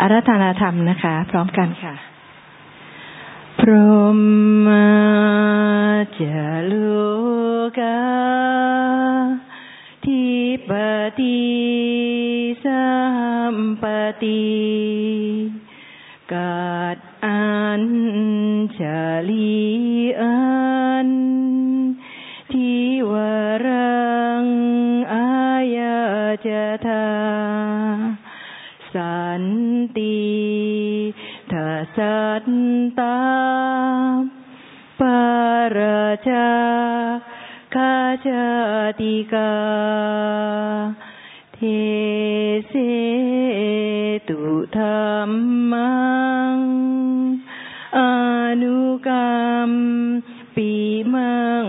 อารัธนาธรรมนะคะ พร้อมกันค่ะ พรหมจโลกาทิปติสัมปติกาดอันชลีอันทิวรังอายาจทา ติทัสัตตาปาราชาคาจติกาเทเสตุธรรมังอนุกรรมปีมัง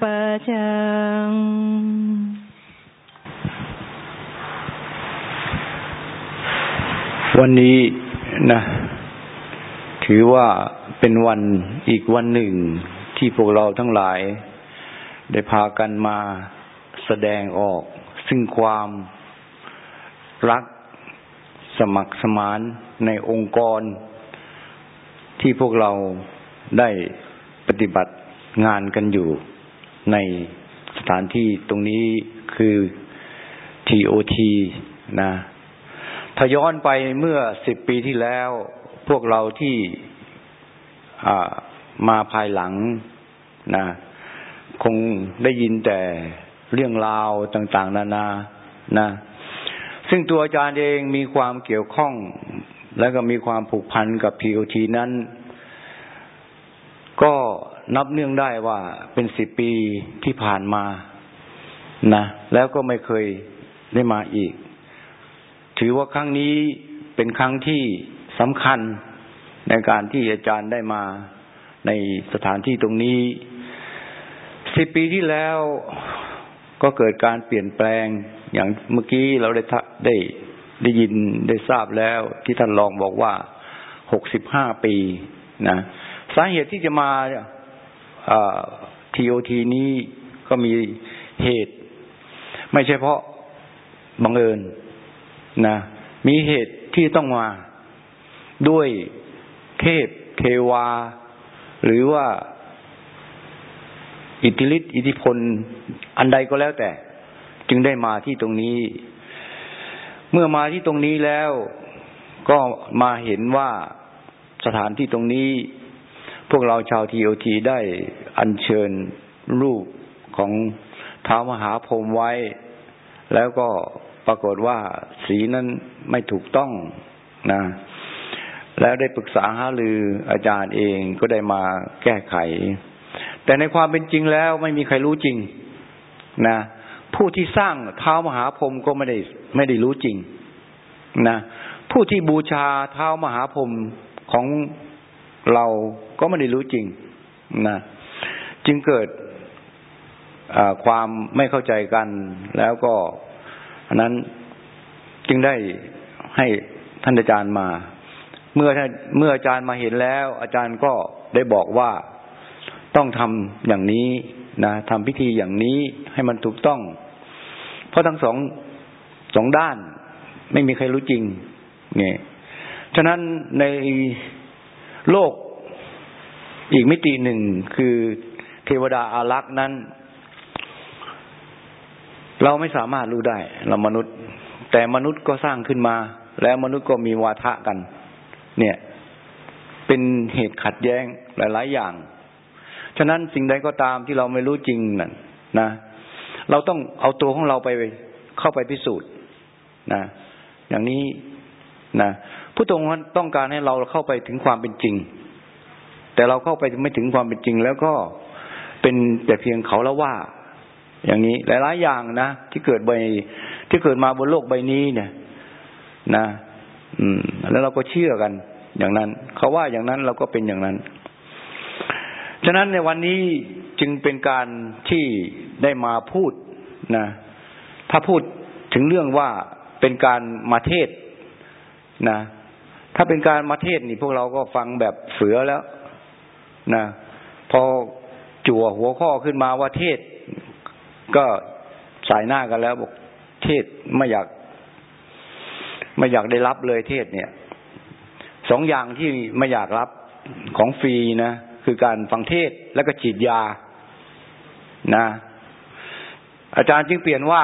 ปะจัง วันนี้นะ ถือว่าเป็นวันอีกวันหนึ่งที่พวกเราทั้งหลาย ได้พากันมาแสดงออก ซึ่งความรักสมัครสมานในองค์กร ที่พวกเราได้ปฏิบัติงานกันอยู่ในสถานที่ตรงนี้คือ TOT นะ ถ้าย้อนไปเมื่อสิบปีที่แล้ว พวกเราที่มาภายหลังนะคงได้ยินแต่เรื่องราวต่าง ๆ นานานะ ซึ่งตัวอาจารย์เองมีความเกี่ยวข้อง และก็มีความผูกพันกับพีโอทีนั้น ก็นับเนื่องได้ว่าเป็นสิบปีที่ผ่านมานะแล้วก็ไม่เคยได้มาอีก ถือว่าครั้งนี้เป็นครั้งที่สำคัญในการที่อาจารย์ได้มาในสถานที่ตรงนี้สิบปีที่แล้วก็เกิดการเปลี่ยนแปลงอย่างเมื่อกี้เราได้ได้ได้ยินได้ทราบแล้ว ที่ท่านรองบอกว่าหกสิบห้าปีนะสาเหตุที่จะมาทีโอทีนี้ก็มีเหตุ ไม่ใช่เพราะบังเอิญ นะมีเหตุที่ต้องมาด้วยเทพเทวา หรือว่าอิทธิฤทธิอิทธิพล อันใดก็แล้วแต่ จึงได้มาที่ตรงนี้ เมื่อมาที่ตรงนี้แล้วก็มาเห็นว่าสถานที่ตรงนี้ พวกเราชาวทีโอทีได้อัญเชิญรูปของท้าวมหาพรหมไว้ แล้วก็ ปรากฏว่าสีนั้นไม่ถูกต้องนะ แล้วได้ปรึกษาหารืออาจารย์เองก็ได้มาแก้ไข แต่ในความเป็นจริงแล้วไม่มีใครรู้จริงนะผู้ที่สร้างเท้ามหาพรหมก็ไม่ได้ไม่ได้รู้จริงนะผู้ที่บูชาเท้ามหาพรหมของเราก็ไม่ได้รู้จริงนะจึงเกิดความไม่เข้าใจกันแล้วก็ นนั้นจึงได้ให้ท่านอาจารย์มา เมื่อเมื่ออาจารย์มาเห็นแล้ว อาจารย์ก็ได้บอกว่าต้องทำอย่างนี้นะทำพิธีอย่างนี้ให้มันถูกต้อง เพราะทั้งสองสองด้านไม่มีใครรู้จริงเนี่ยฉะนั้นในโลกอีกมิติหนึ่งคือเทวดาอารักษ์นั้น เราไม่สามารถรู้ได้ เรามนุษย์ แต่มนุษย์ก็สร้างขึ้นมา แล้วมนุษย์ก็มีวาทะกัน เนี่ย เป็นเหตุขัดแย้งหลาย ๆ อย่าง ฉะนั้นสิ่งใดก็ตามที่เราไม่รู้จริงนั่นนะเราต้องเอาตัวของเราไปเข้าไปพิสูจน์นะอย่างนี้นะผู้ตรงต้องการให้เราเข้าไปถึงความเป็นจริง แต่เราเข้าไปไม่ถึงความเป็นจริง แล้วก็เป็นแต่เพียงเขาละว่า อย่างนี้หลาย ๆ อย่างนะที่เกิดใบที่เกิดมาบนโลกใบนี้เนี่ย นะ อืม แล้วเราก็เชื่อกัน อย่างนั้น เขาว่าอย่างนั้นเราก็เป็นอย่างนั้นฉะนั้นในวันนี้จึงเป็นการที่ได้มาพูดนะ ถ้าพูดถึงเรื่องว่าเป็นการมาเทศนะ ถ้าเป็นการมาเทศนี่พวกเราก็ฟังแบบเสือแล้วนะ พอจั่วหัวข้อขึ้นมาว่าเทศ ก็สายหน้ากันแล้วบอกเทศไม่อยาก ไม่อยากได้รับเลยเทศเนี่ยสองอย่างที่ไม่อยากรับของฟรีนะคือการฟังเทศแล้วก็ฉีดยานะ อาจารย์จึงเปลี่ยนว่า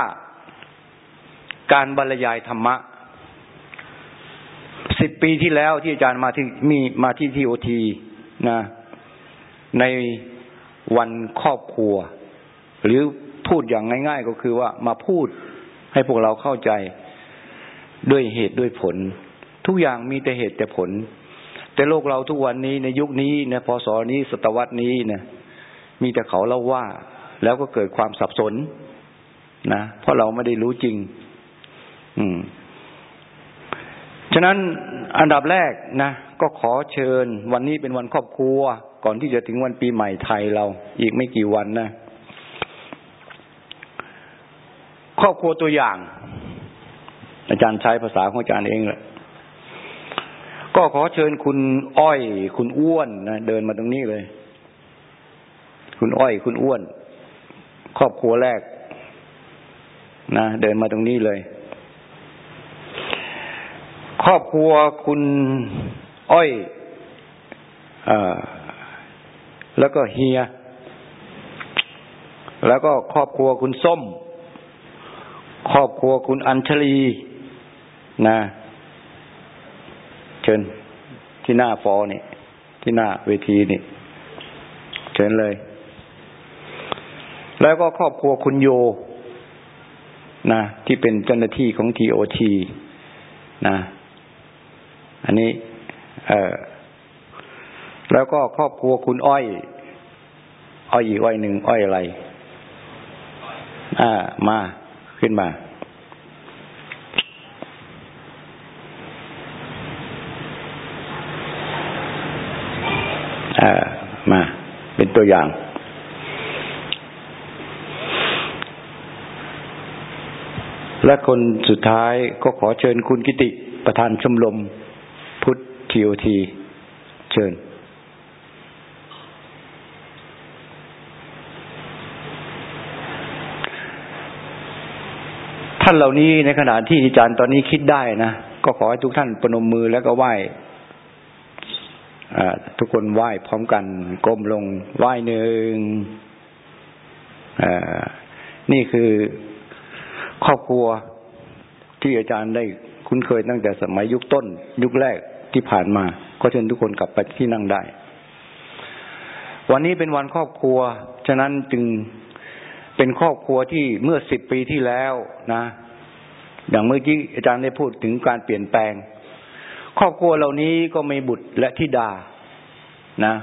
การบรรยายธรรมะสิบปีที่แล้วที่อาจารย์มาที่มีมาที่ทีโอทีนะ ในวันครอบครัว หรือ พูดอย่างง่าย ๆ ก็คือว่ามาพูดให้พวกเราเข้าใจด้วยเหตุด้วยผล ทุกอย่างมีแต่เหตุแต่ผล แต่โลกเราทุกวันนี้ในยุคนี้ในพศนี้ศตวรรษนี้เนะมีแต่เขาเล่าว่า แล้วก็เกิดความสับสน นะเพราะเราไม่ได้รู้จริง อืม ฉะนั้นอันดับแรกนะก็ขอเชิญ วันนี้เป็นวันครอบครัว ก่อนที่จะถึงวันปีใหม่ไทยเรา อีกไม่กี่วันนะ ครอบครัวตัวอย่าง อาจารย์ใช้ภาษาของอาจารย์เองแหละก็ขอเชิญคุณอ้อย คุณอ้วนนะเดินมาตรงนี้เลย คุณอ้อย คุณอ้วน ครอบครัวแรก นะเดินมาตรงนี้เลย ครอบครัวคุณอ้อยอแล้วก็เฮีย แล้วก็ครอบครัวคุณส้ม ครอบครัวคุณอัญชลีนะเชิญที่หน้าฟอนี่ที่หน้าเวทีนี่เชิญเลย แล้วก็ครอบครัวคุณโยนะที่เป็นเจ้าหน้าที่ของทีโอทีนะ อันนี้ เออแล้วก็ครอบครัวคุณอ้อย อ้อยอีกอ้อยหนึ่งอ้อยอะไร อ่า มา ขึ้นมาามา เป็นตัวอย่างและคนสุดท้ายก็ขอเชิญคุณกิติประธานชมรมพุทธทีโอที เชิญานเหล่านี้ในขณะที่อาจารย์ตอนนี้คิดได้นะก็ขอให้ทุกท่านประนมมือแล้วก็ไหว้ทุกคนไหว้พร้อมกันก้มลงไหว้หนึ่งนี่คือครอบครัวที่อาจารย์ได้คุ้นเคยตั้งแต่สมัยยุคต้น ยุคแรกที่ผ่านมา ก็เชิญทุกคนกลับไปที่นั่งได้ วันนี้เป็นวันครอบครัว ฉะนั้นจึง เป็นครอบครัวที่เมื่อสิบปีที่แล้วนะอย่างเมื่อกี้อาจารย์ได้พูดถึงการเปลี่ยนแปลง ครอบครัวเหล่านี้ก็มีบุตรและธิดานะ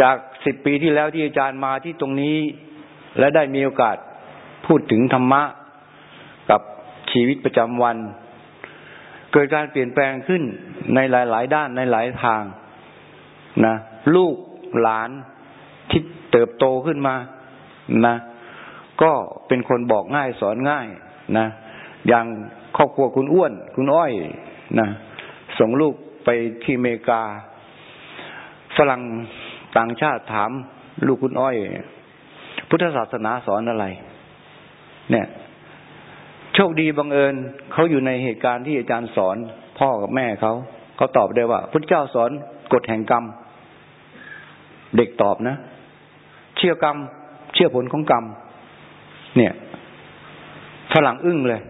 จากสิบปีที่แล้วที่อาจารย์มาที่ตรงนี้ และได้มีโอกาสพูดถึงธรรมะกับชีวิตประจำวัน เกิดการเปลี่ยนแปลงขึ้นในหลาย ๆ ด้านในหลายทางนะ ลูกหลานที่เติบโตขึ้นมานะ ก็เป็นคนบอกง่ายสอนง่ายนะ อย่างครอบครัวคุณอ้วน คุณอ้อยนะส่งลูกไปที่อเมริกา ฝรั่งต่างชาติถามลูกคุณอ้อย พุทธศาสนาสอนอะไร เนี่ย โชคดีบังเอิญเขาอยู่ในเหตุการณ์ที่อาจารย์สอนพ่อกับแม่เขาเขาตอบได้ว่าพุทธเจ้าสอนกฎแห่งกรรม เด็กตอบนะ เชื่อกรรม เชื่อผลของกรรม เนี่ยฝรั่งอึ้งเลย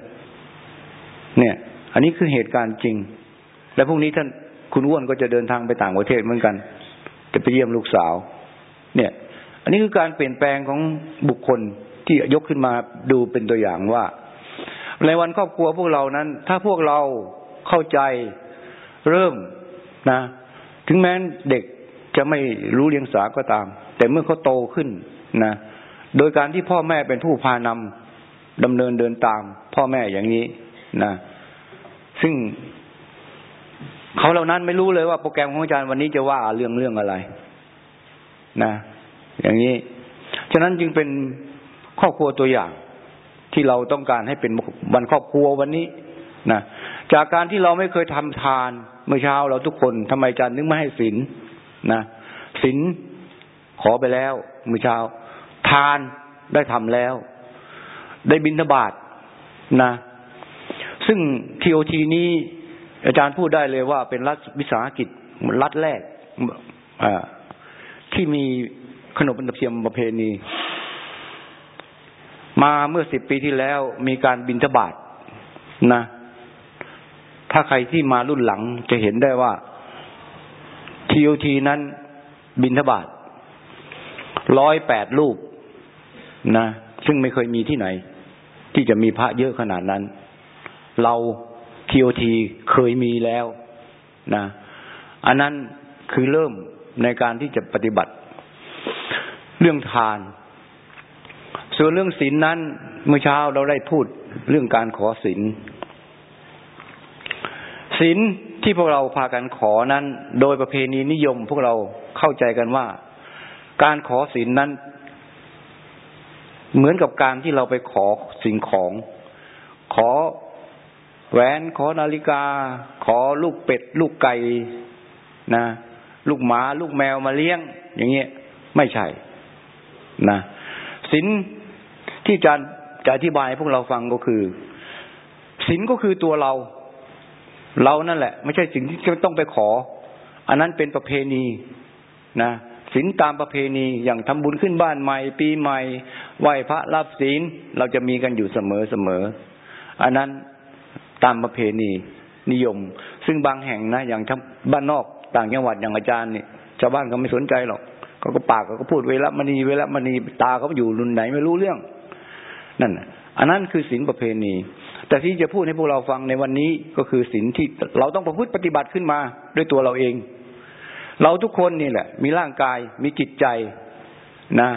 เนี่ย อันนี้คือเหตุการณ์จริง แล้วพรุ่งนี้ท่านคุณอ้วนก็จะเดินทางไปต่างประเทศเหมือนกัน จะไปเยี่ยมลูกสาว เนี่ย อันนี้คือการเปลี่ยนแปลงของบุคคลที่ยกขึ้นมาดูเป็นตัวอย่างว่า ในวันครอบครัวพวกเรานั้น ถ้าพวกเราเข้าใจเริ่มนะ ถึงแม้เด็กจะไม่รู้เรียงสาก็ตาม แต่เมื่อเขาโตขึ้นนะ โดยการที่พ่อแม่เป็นผู้พานำดำเนินเดินตาม พ่อแม่อย่างนี้นะซึ่งเขาเหล่านั้นไม่รู้เลยว่าโปรแกรมของอาจารย์วันนี้จะว่าเรื่องเรื่องอะไร นะ อย่างนี้ ฉะนั้นจึงเป็นครอบครัวตัวอย่างที่เราต้องการให้เป็นวันครอบครัววันนี้นะจากการที่เราไม่เคยทำทานเมื่อเช้าเราทุกคนทำไมอาจารย์นึกไม่ให้ศีลนะศีลขอไปแล้วเมื่อเช้า ทานได้ทำแล้ว ได้บินทบาทนะ ซึ่งทีโอทีนี้ อาจารย์พูดได้เลยว่าเป็นรัฐวิสาหกิจรัฐแรกที่มีขนบธรรเนียมประเพณี มาเมื่อสิบปีที่แล้วมีการบินทบาทนะ ถ้าใครที่มารุ่นหลังจะเห็นได้ว่าทีโอทีนั้นบินทบาทร้อยแปดรูป นะซึ่งไม่เคยมีที่ไหน ที่จะมีพระเยอะขนาดนั้น เราทีโอทีเคยมีแล้วนะอันนั้นคือเริ่มในการที่จะปฏิบัติ เรื่องทาน ส่วนเรื่องศีลนนั้นเมื่อเช้าเราได้พูดเรื่องการขอศีลศีลที่พวกเราพากันขอนั้น โดยประเพณีนิยม พวกเราเข้าใจกันว่า การขอศีลนนั้น เหมือนกับการที่เราไปขอสิ่งของ ขอแหวนขอนาฬิกา ขอลูกเป็ด ลูกไก่นะ ลูกหมา ลูกแมวมาเลี้ยง อย่างเงี้ยไม่ใช่นะศีลที่อาจารย์จะอธิบายพวกเราฟังก็คือศีลก็คือตัวเรา เรานั่นแหละ ไม่ใช่สิ่งที่จะต้องไปขอ อันนั้นเป็นประเพณีนะ ศีลตามประเพณีอย่างทำบุญขึ้นบ้านใหม่ ปีใหม่ไหว้พระรับศีลเราจะมีกันอยู่เสมอเสมออันนั้นตามประเพณีนิยม ซึ่งบางแห่งนะอย่างบ้านนอกต่างจังหวัดอย่างอาจารย์เนี่ยชาวบ้านก็ไม่สนใจหรอกเขาก็ปากเขาก็พูดเวลามณีเวลามณีตาเขาอยู่รุ่นไหนไม่รู้เรื่อง นั่นอันนั้นคือศีลประเพณี แต่ที่จะพูดให้พวกเราฟังในวันนี้ก็คือศีลที่เราต้องประพฤติปฏิบัติขึ้นมาด้วยตัวเราเอง เราทุกคนนี่แหละ มีร่างกายมีจิตใจนะ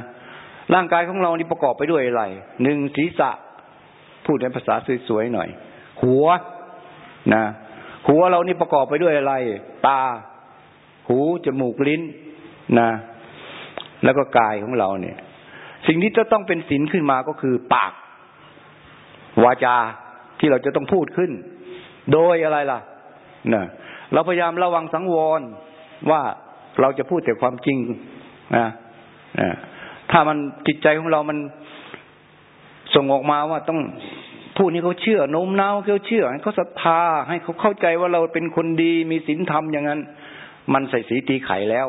ร่างกายของเรานี่ประกอบไปด้วยอะไรหนึ่งศีรษะ พูดในภาษาสวยๆหน่อย หัวนะ หัวเรานี่ประกอบไปด้วยอะไร ตา หูจมูกลิ้นนะ แล้วก็กายของเราเนี่ย สิ่งที่จะต้องเป็นศีลขึ้นมาก็คือปาก วาจาที่เราจะต้องพูดขึ้น โดยอะไรล่ะนะเราพยายามระวังสังวร ว่าเราจะพูดแต่ความจริงนะถ้ามันจิตใจของเรามันส่งออกมาว่าต้องพูดนี้เขาเชื่อโน้มน้าวเขาเชื่อให้เขาศรัทธาให้เขาเข้าใจว่าเราเป็นคนดีมีศีลธรรมอย่างนั้น มันใส่สีตีไข่แล้ว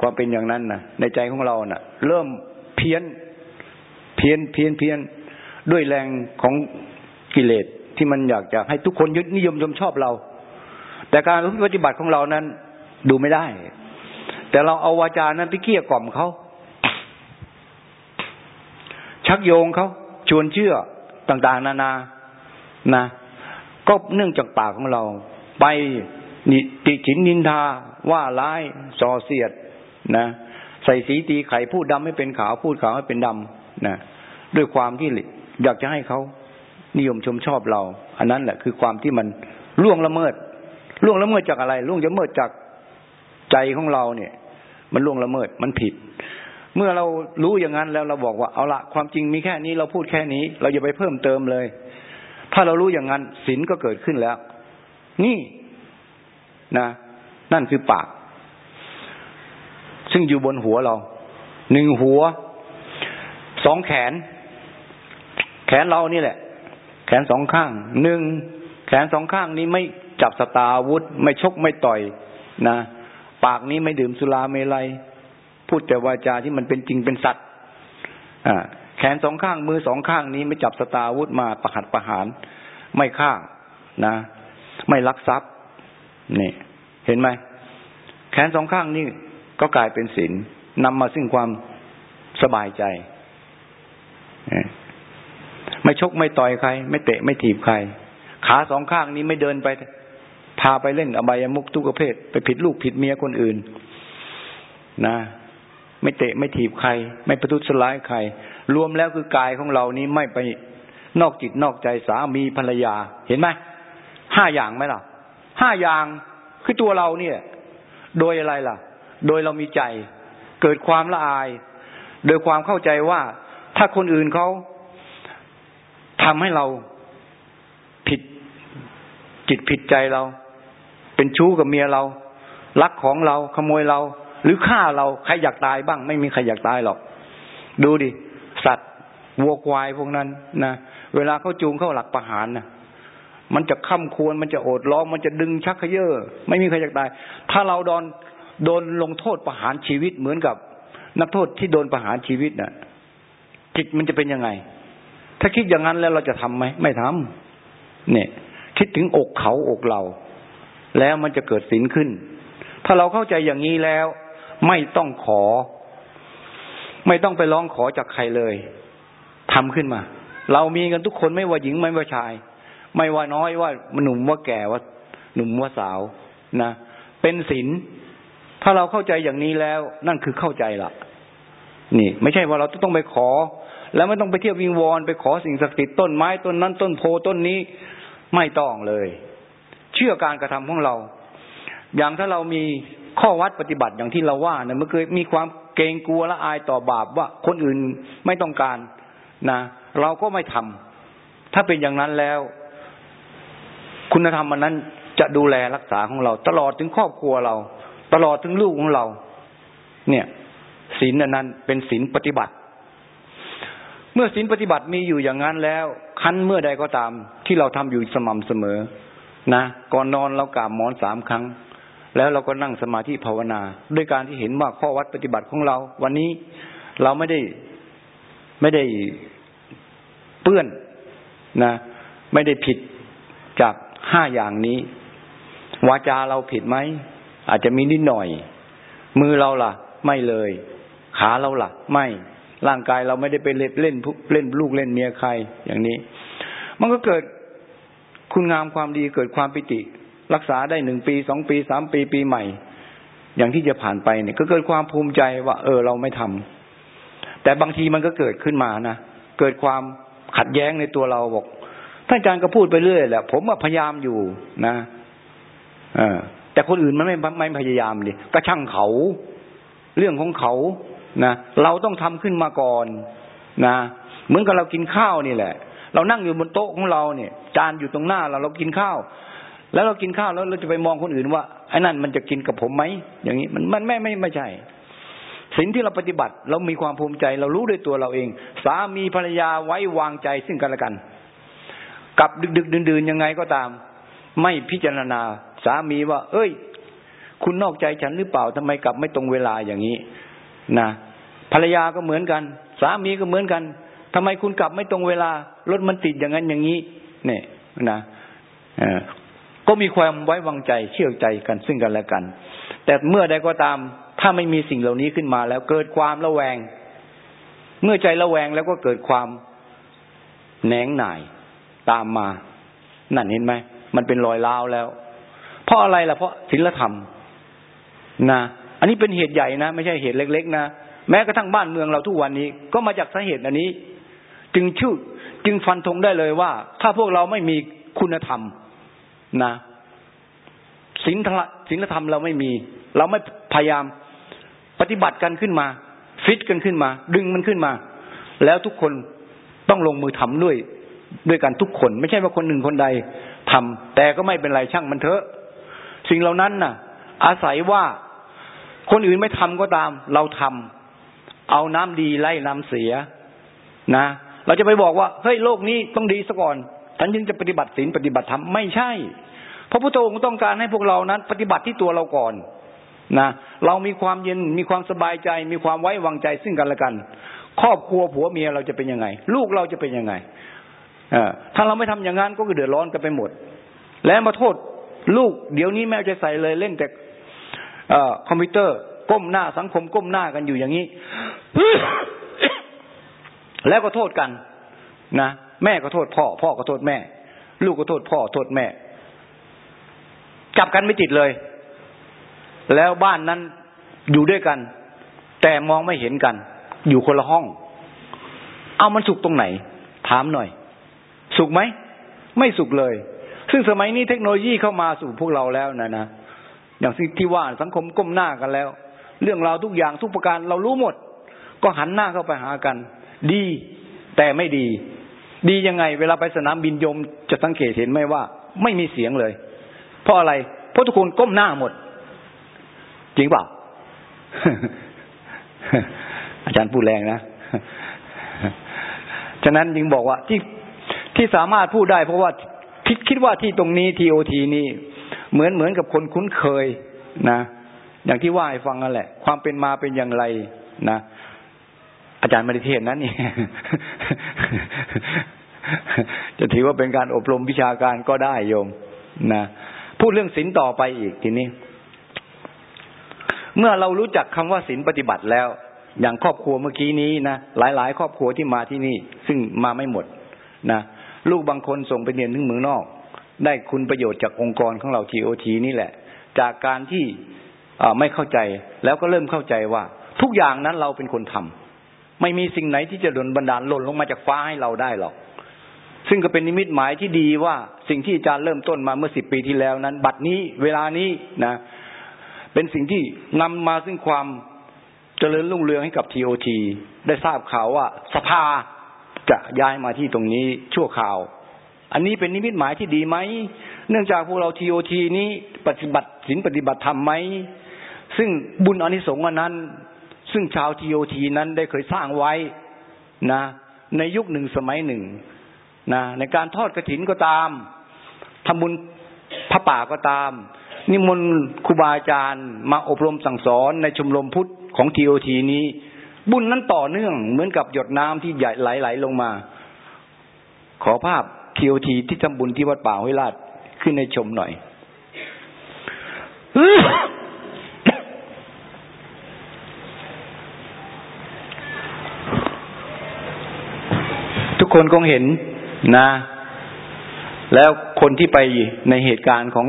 ความเป็นอย่างนั้นนะในใจของเรานะ่ะ เริ่มเพี้ยน เพี้ยนเพี้ยนเพี้ยน ด้วยแรงของกิเลสที่มันอยากจะให้ทุกคนยึดนิยมชมชอบเรา แต่การปฏิบัติของเรานั้น ดูไม่ได้ แต่เราเอาวาจานั้นไปเกี้ยกล่อมเขา ชักโยงเขาชวนเชื่อต่างๆ นานา นะ ก็เนื่องจากปากของเรา ไปนิติฉินนินทา ว่าร้ายส่อเสียด นะ ใส่สีตีไข่พูดดำให้เป็นขาว พูดขาวให้เป็นดำนะด้วยความที่อยากจะให้เขานิยมชมชอบเรา อันนั้นแหละคือความที่มันล่วงละเมิดล่วงละเมิดจากอะไรล่วงละเมิดจาก ใจของเราเนี่ย มันล่วงละเมิดมันผิด เมื่อเรารู้อย่างนั้นแล้วเราบอกว่าเอาละความจริงมีแค่นี้เราพูดแค่นี้ เราอย่าไปเพิ่มเติมเลย ถ้าเรารู้อย่างนั้นศีลก็เกิดขึ้นแล้ว นี่นะ นั่นคือปาก ซึ่งอยู่บนหัวเราหนึ่งหัวสองแขน แขนเรานี่แหละ แขนสองข้างหนึ่งแขนสองข้างนี้ไม่จับสตาวุธ ไม่ชกไม่ต่อยนะ ปากนี้ไม่ดื่มสุราเมลัย พูดแต่วาจาที่มันเป็นจริงเป็นสัตว์อ่าแขนสองข้างมือสองข้างนี้ไม่จับสตาวุธมาประหัดประหาร ไม่ฆ่านะ ไม่ลักทรัพย์นี่ เห็นไหมแขนสองข้างนี้ก็กลายเป็นศีลนำมาซึ่งความสบายใจ ไม่ชกไม่ต่อยใคร ไม่เตะไม่ถีบใคร ขาสองข้างนี้ไม่เดินไป พาไปเล่นอบายมุกทุกประเภท ไปผิดลูกผิดเมียคนอื่น นะ ไม่เตะไม่ถีบใคร ไม่ประทุษร้ายใคร รวมแล้วคือกายของเรานี้ไม่ไปนอกจิตนอกใจสามีภรรยา เห็นไหมห้าอย่างไหมล่ะห้าอย่างคือตัวเราเนี่ย โดยอะไรล่ะ โดยเรามีใจ เกิดความละอาย โดยความเข้าใจว่าถ้าคนอื่นเขาทำให้เราผิดจิตผิดใจเรา เป็นชู้กับเมียเราลักของเราขโมยเรา หรือฆ่าเราใครอยากตายบ้าง ไม่มีใครอยากตายหรอก ดูดิ สัตว์วัวควายพวกนั้นนะเวลาเขาจูงเข้าหลักประหารนะมันจะข้าควรมันจะโอดร้อง มันจะดึงชักเขย่อไม่มีใครอยากตาย ถ้าเราโดนโดนลงโทษประหารชีวิตเหมือนกับ นักโทษที่โดนประหารชีวิตน่ะจิตมันจะเป็นยังไง ถ้าคิดอย่างนั้นแล้วเราจะทํำไหมไม่ทำเนี่ย คิดถึงอกเขาอกเรา แล้วมันจะเกิดสินขึ้น ถ้าเราเข้าใจอย่างนี้แล้ว ไม่ต้องขอ ไม่ต้องไปร้องขอจากใครเลยทำขึ้นมา เรามีกันทุกคนไม่ว่าหญิงไม่ว่าชาย ไม่ว่าน้อยว่าหนุ่มว่าแก่ว่าหนุ่มว่าสาวนะเป็นศีลถ้าเราเข้าใจอย่างนี้แล้ว นั่นคือเข้าใจละนี่ ไม่ใช่ว่าเราต้องไปขอ แล้วไม่ต้องไปเที่ยววิงวอนไปขอสิ่งศักดิ์สิทธิ์ต้นไม้ต้นนั้นต้นโพต้นนี้ไม่ต้องเลย เชื่อการกระทำของเรา อย่างถ้าเรามีข้อวัดปฏิบัติอย่างที่เราว่าเนี่ยมันเคยมีความเกรงกลัวละอายต่อบาปว่าคนอื่นไม่ต้องการนะเราก็ไม่ทำถ้าเป็นอย่างนั้นแล้ว คุณธรรมมันนั้นจะดูแลรักษาของเรา ตลอดถึงครอบครัวเรา ตลอดถึงลูกของเรา เนี่ยศีลนั้นเป็นศีลปฏิบัติ เมื่อศีลปฏิบัติมีอยู่อย่างนั้นแล้ว คันเมื่อใดก็ตามที่เราทำอยู่สม่ำเสมอ นะก่อนนอนเรากราบหมอนสามครั้ง แล้วเราก็นั่งสมาธิภาวนา ด้วยการที่เห็นว่าข้อวัดปฏิบัติของเรา วันนี้เราไม่ได้ไม่ได้เปื้อนนะ ไม่ได้ผิดจากห้าอย่างนี้ วาจาเราผิดไหมอาจจะมีนิดหน่อย มือเราล่ะ ไม่เลย ขาเราล่ะ ไม่ร่างกายเราไม่ได้ไปเล่นเล่นเล่นลูกเล่นเมียใครอย่างนี้ มันก็เกิด คุณงามความดีเกิดความปิติ รักษาได้หนึ่งปีสองปีสามปีปีใหม่ อย่างที่จะผ่านไปเนี่ย ก็เกิดความภูมิใจว่า เออเราไม่ทำแต่บางทีมันก็เกิดขึ้นมานะเกิดความขัดแย้งในตัวเราบอกท่านอาจารย์ก็พูดไปเรื่อยแหละผมพยายามอยู่นะอแต่คนอื่นมันไม่ไม่พยายามดิก็ช่างเขา เรื่องของเขานะเราต้องทำขึ้นมาก่อนนะเหมือนกับเรากินข้าวนี่แหละ เรานั่งอยู่บนโต๊ะของเราเนี่ย จานอยู่ตรงหน้าเราเรากินข้าว แล้วเรากินข้าวแล้วเราจะไปมองคนอื่นว่าไอ้นั่นมันจะกินกับผมไหมอย่างนี้มันมันไม่ไม่ไม่ใช่สิ่งที่เราปฏิบัติเรามีความภูมิใจ เรารู้ด้วยตัวเราเอง สามีภรรยาไว้วางใจซึ่งกันและกัน กับดึกดึกดื่นๆยังไงก็ตาม ไม่พิจารณา สามีว่า เอ้ย คุณนอกใจฉันหรือเปล่าทำไมกลับไม่ตรงเวลาอย่างนี้นะภรรยาก็เหมือนกัน สามีก็เหมือนกัน ทำไมคุณกลับไม่ตรงเวลารถมันติดอย่างนั้นอย่างนี้เนี่ยนะก็มีความไว้วางใจเชื่อใจกันซึ่งกันและกัน แต่เมื่อใดก็ตามถ้าไม่มีสิ่งเหล่านี้ขึ้นมาแล้วเกิดความระแวง เมื่อใจระแวงแล้วก็เกิดความแหนงหน่ายตามมา นั่นเห็นไหมมันเป็นรอยล้าวแล้ว เพราะอะไรล่ะเพราะศีลธรรมนะอันนี้เป็นเหตุใหญ่นะ ไม่ใช่เหตุเล็ก ๆ นะแม้กระทั่งบ้านเมืองเราทุกวันนี้ ก็มาจากสาเหตุอันนี้ จึงชื่อจึงฟันธงได้เลยว่า ถ้าพวกเราไม่มีคุณธรรมนะศีลศีลธรรมเราไม่มี เราไม่พยายามปฏิบัติกันขึ้นมา ฟิตกันขึ้นมา ดึงมันขึ้นมา แล้วทุกคนต้องลงมือทำด้วยด้วยกันทุกคน ไม่ใช่ว่าคนหนึ่งคนใดทำแต่ก็ไม่เป็นไรช่างมันเถอะ สิ่งเหล่านั้นน่ะ อาศัยว่าคนอื่นไม่ทำก็ตาม เราทำเอาน้ำดีไล่น้ำเสียนะ เราจะไปบอกว่าเฮ้ยโลกนี้ต้องดีซะก่อนฉันจึงจะปฏิบัติศีลปฏิบัติธรรมไม่ใช่พระพุทธองค์ต้องการให้พวกเรานั้น ปฏิบัติที่ตัวเราก่อนนะเรามีความเย็นมีความสบายใจ มีความไว้วางใจซึ่งกันและกัน ครอบครัวผัวเมียเราจะเป็นยังไง ลูกเราจะเป็นยังไงถ้าเราไม่ทำอย่างนั้นก็คือเดือดร้อนกันไปหมด แล้วมาโทษลูก เดี๋ยวนี้แม่จะใส่เลยเล่นแต่คอมพิวเตอร์ ก้มหน้าสังคมก้มหน้ากันอยู่อย่างนี้ แล้วก็โทษกันนะแม่ก็โทษพ่อ พ่อก็โทษแม่ ลูกก็โทษพ่อโทษแม่ จับกันไม่ติดเลย แล้วบ้านนั้นอยู่ด้วยกัน แต่มองไม่เห็นกัน อยู่คนละห้อง เอามันสุกตรงไหน ถามหน่อย สุขไหมไม่สุขเลย ซึ่งสมัยนี้เทคโนโลยีเข้ามาสู่พวกเราแล้วนะนะอย่างที่ว่าสังคมก้มหน้ากันแล้ว เรื่องราวทุกอย่างทุกประการเรารู้หมด ก็หันหน้าเข้าไปหากัน ดีแต่ไม่ดี ดียังไง เวลาไปสนามบินยมจะสังเกตเห็นไหมว่า ไม่มีเสียงเลย เพราะอะไร เพราะทุกคนก้มหน้าหมด จริงเปล่า อาจารย์พูดแรงนะฉะนั้นจึงบอกว่าที่ที่สามารถพูดได้ เพราะว่าคิดคิดว่าที่ตรงนี้ทีโอทีนี่เหมือนเหมือนกับคนคุ้นเคยนะ อย่างที่ว่าให้ฟังนั่นแหละ ความเป็นมาเป็นอย่างไรนะ อาจารย์มาดิเทศนั้นนี่จะถือว่าเป็นการอบรมวิชาการก็ได้โยมนะพูดเรื่องศีลต่อไปอีกทีนี้ เมื่อเรารู้จักคำว่าศีลปฏิบัติแล้ว อย่างครอบครัวเมื่อกี้นี้นะหลาย ๆ ครอบครัวที่มาที่นี่ ซึ่งมาไม่หมดนะลูกบางคนส่งไปเรียนถึงเมืองนอก ได้คุณประโยชน์จากองค์กรของเราทีโอทีนี่แหละ จากการที่ไม่เข้าใจแล้วก็เริ่มเข้าใจว่า ทุกอย่างนั้นเราเป็นคนทำ ไม่มีสิ่งไหนที่จะดลบันดาลหล่นลงมาจากฟ้าให้เราได้หรอก ซึ่งก็เป็นนิมิตหมายที่ดีว่าสิ่งที่อาจารย์เริ่มต้นมาเมื่อสิบปีที่แล้วนั้น บัดนี้เวลานี้นะ เป็นสิ่งที่นำมาซึ่งความเจริญรุ่งเรืองให้กับทีโอทีได้ทราบข่าวว่าสภาจะย้ายมาที่ตรงนี้ชั่วคราว อันนี้เป็นนิมิตหมายที่ดีไหม เนื่องจากพวกเราทีโอทีนี้ปฏิบัติศีลปฏิบัติธรรมไหม ซึ่งบุญอนิสงส์นั้น ซึ่งชาวทีโอทีนั้นได้เคยสร้างไว้นะ ในยุคหนึ่งสมัยหนึ่งนะในการทอดกระถินก็ตามทำบุญพระป่าก็ตาม นิมนต์ครูบาอาจารย์ มาอบรมสั่งสอนในชมรมพุทธของทีโอทีนี้ บุญนั้นต่อเนื่องเหมือนกับหยดน้ำที่ใหญ่ไหลๆลงมา ขอภาพทีโอทีที่ทำบุญที่วัดป่าห้วยลาดขึ้นในชมหน่อย คนคงเห็นนะ แล้วคนที่ไปในเหตุการณ์ของ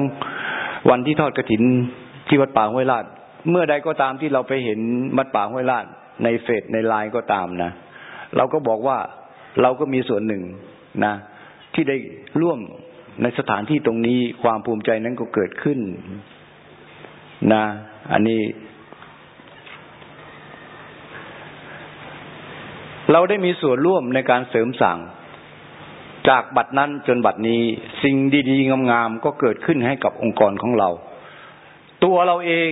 วันที่ทอดกระถินที่วัดป่าห้วยลาด เมื่อใดก็ตามที่เราไปเห็นวัดป่าห้วยลาด ในเฟซในไลน์ก็ตามนะเราก็บอกว่าเราก็มีส่วนหนึ่งนะ ที่ได้ร่วมในสถานที่ตรงนี้ความภูมิใจนั้นก็เกิดขึ้นนะ อันนี้ เราได้มีส่วนร่วมในการเสริมสั่ง จากบัดนั้นจนบัดนี้สิ่งดีๆ งามๆก็เกิดขึ้นให้กับองค์กรของเรา ตัวเราเอง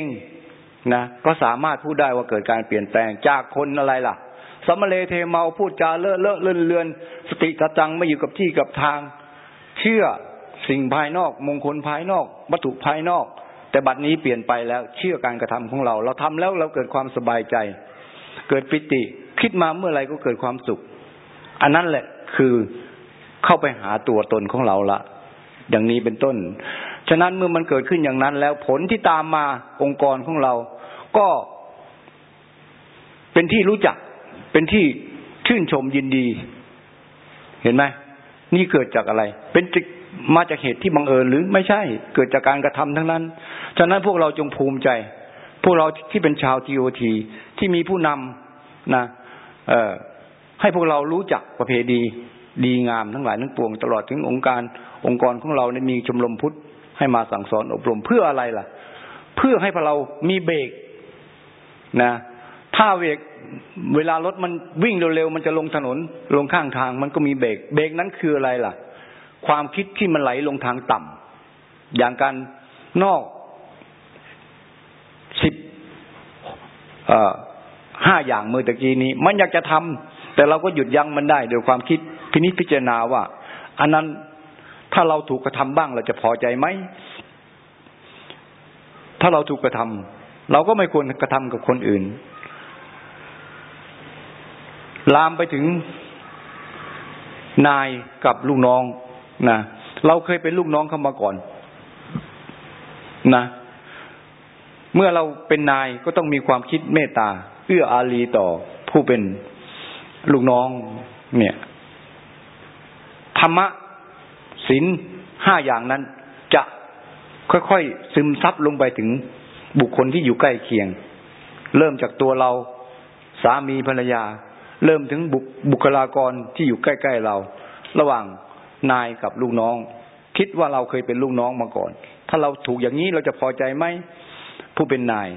นะก็สามารถพูดได้ว่าเกิดการเปลี่ยนแปลงจากคนอะไรล่ะสมเลเทเมาพูดจาเลอะเลอะเลื่อนเลือน สติกระจังไม่อยู่กับที่กับทาง เชื่อสิ่งภายนอก มงคลภายนอก วัตถุภายนอก แต่บัดนี้เปลี่ยนไปแล้วเชื่อการกระทำของเรา เราทำแล้วเราเกิดความสบายใจ เกิดปิติ คิดมาเมื่อไรก็เกิดความสุข อันนั้นแหละคือเข้าไปหาตัวตนของเราละอย่างนี้เป็นต้น ฉะนั้นเมื่อมันเกิดขึ้นอย่างนั้น แล้วผลที่ตามมาองค์กรของเรา ก็เป็นที่รู้จัก เป็นที่ชื่นชมยินดี เห็นไหมนี่เกิดจากอะไร เป็นมาจากเหตุที่บังเอิญหรือไม่ใช่ เกิดจากการกระทำทั้งนั้น ฉะนั้นพวกเราจงภูมิใจ พวกเราที่เป็นชาวทีโอทีที่มีผู้นำนะ เออให้พวกเรารู้จักประเพณีดีงามทั้งหลายทั้งปวงตลอดถึงองค์การองค์กรของเราเนี่ยมีชมรมพุทธให้มาสั่งสอนอบรมเพื่ออะไรล่ะ เพื่อให้พวกเรามีเบรกนะ ถ้าเบรกเวลารถมันวิ่งเร็วๆมันจะลงถนนลงข้างทาง มันก็มีเบรกเบรกนั้นคืออะไรล่ะ ความคิดที่มันไหลลงทางต่ำอย่างการนอกสิบ ห้าอย่างเมื่อตะกี้นี้ มันอยากจะทำแต่เราก็หยุดยั้งมันได้โดยความคิดพินิจพิจารณาว่า อันนั้นถ้าเราถูกกระทำบ้างเราจะพอใจไหมถ้าเราถูกกระทำเราก็ไม่ควรกระทำกับคนอื่น ลามไปถึงนายกับลูกน้องนะเราเคยเป็นลูกน้องเขามาก่อนนะ เมื่อเราเป็นนายก็ต้องมีความคิดเมตตา เอื้ออารีต่อผู้เป็นลูกน้อง เนี่ยธรรมะศีลห้าอย่างนั้น จะค่อยๆซึมซับลงไปถึงบุคคลที่อยู่ใกล้เคียง เริ่มจากตัวเราสามีภรรยา เริ่มถึงบุบุคลากรที่อยู่ใกล้ๆเรา ระหว่างนายกับลูกน้อง คิดว่าเราเคยเป็นลูกน้องมาก่อน ถ้าเราถูกอย่างนี้เราจะพอใจไหมผู้เป็นนาย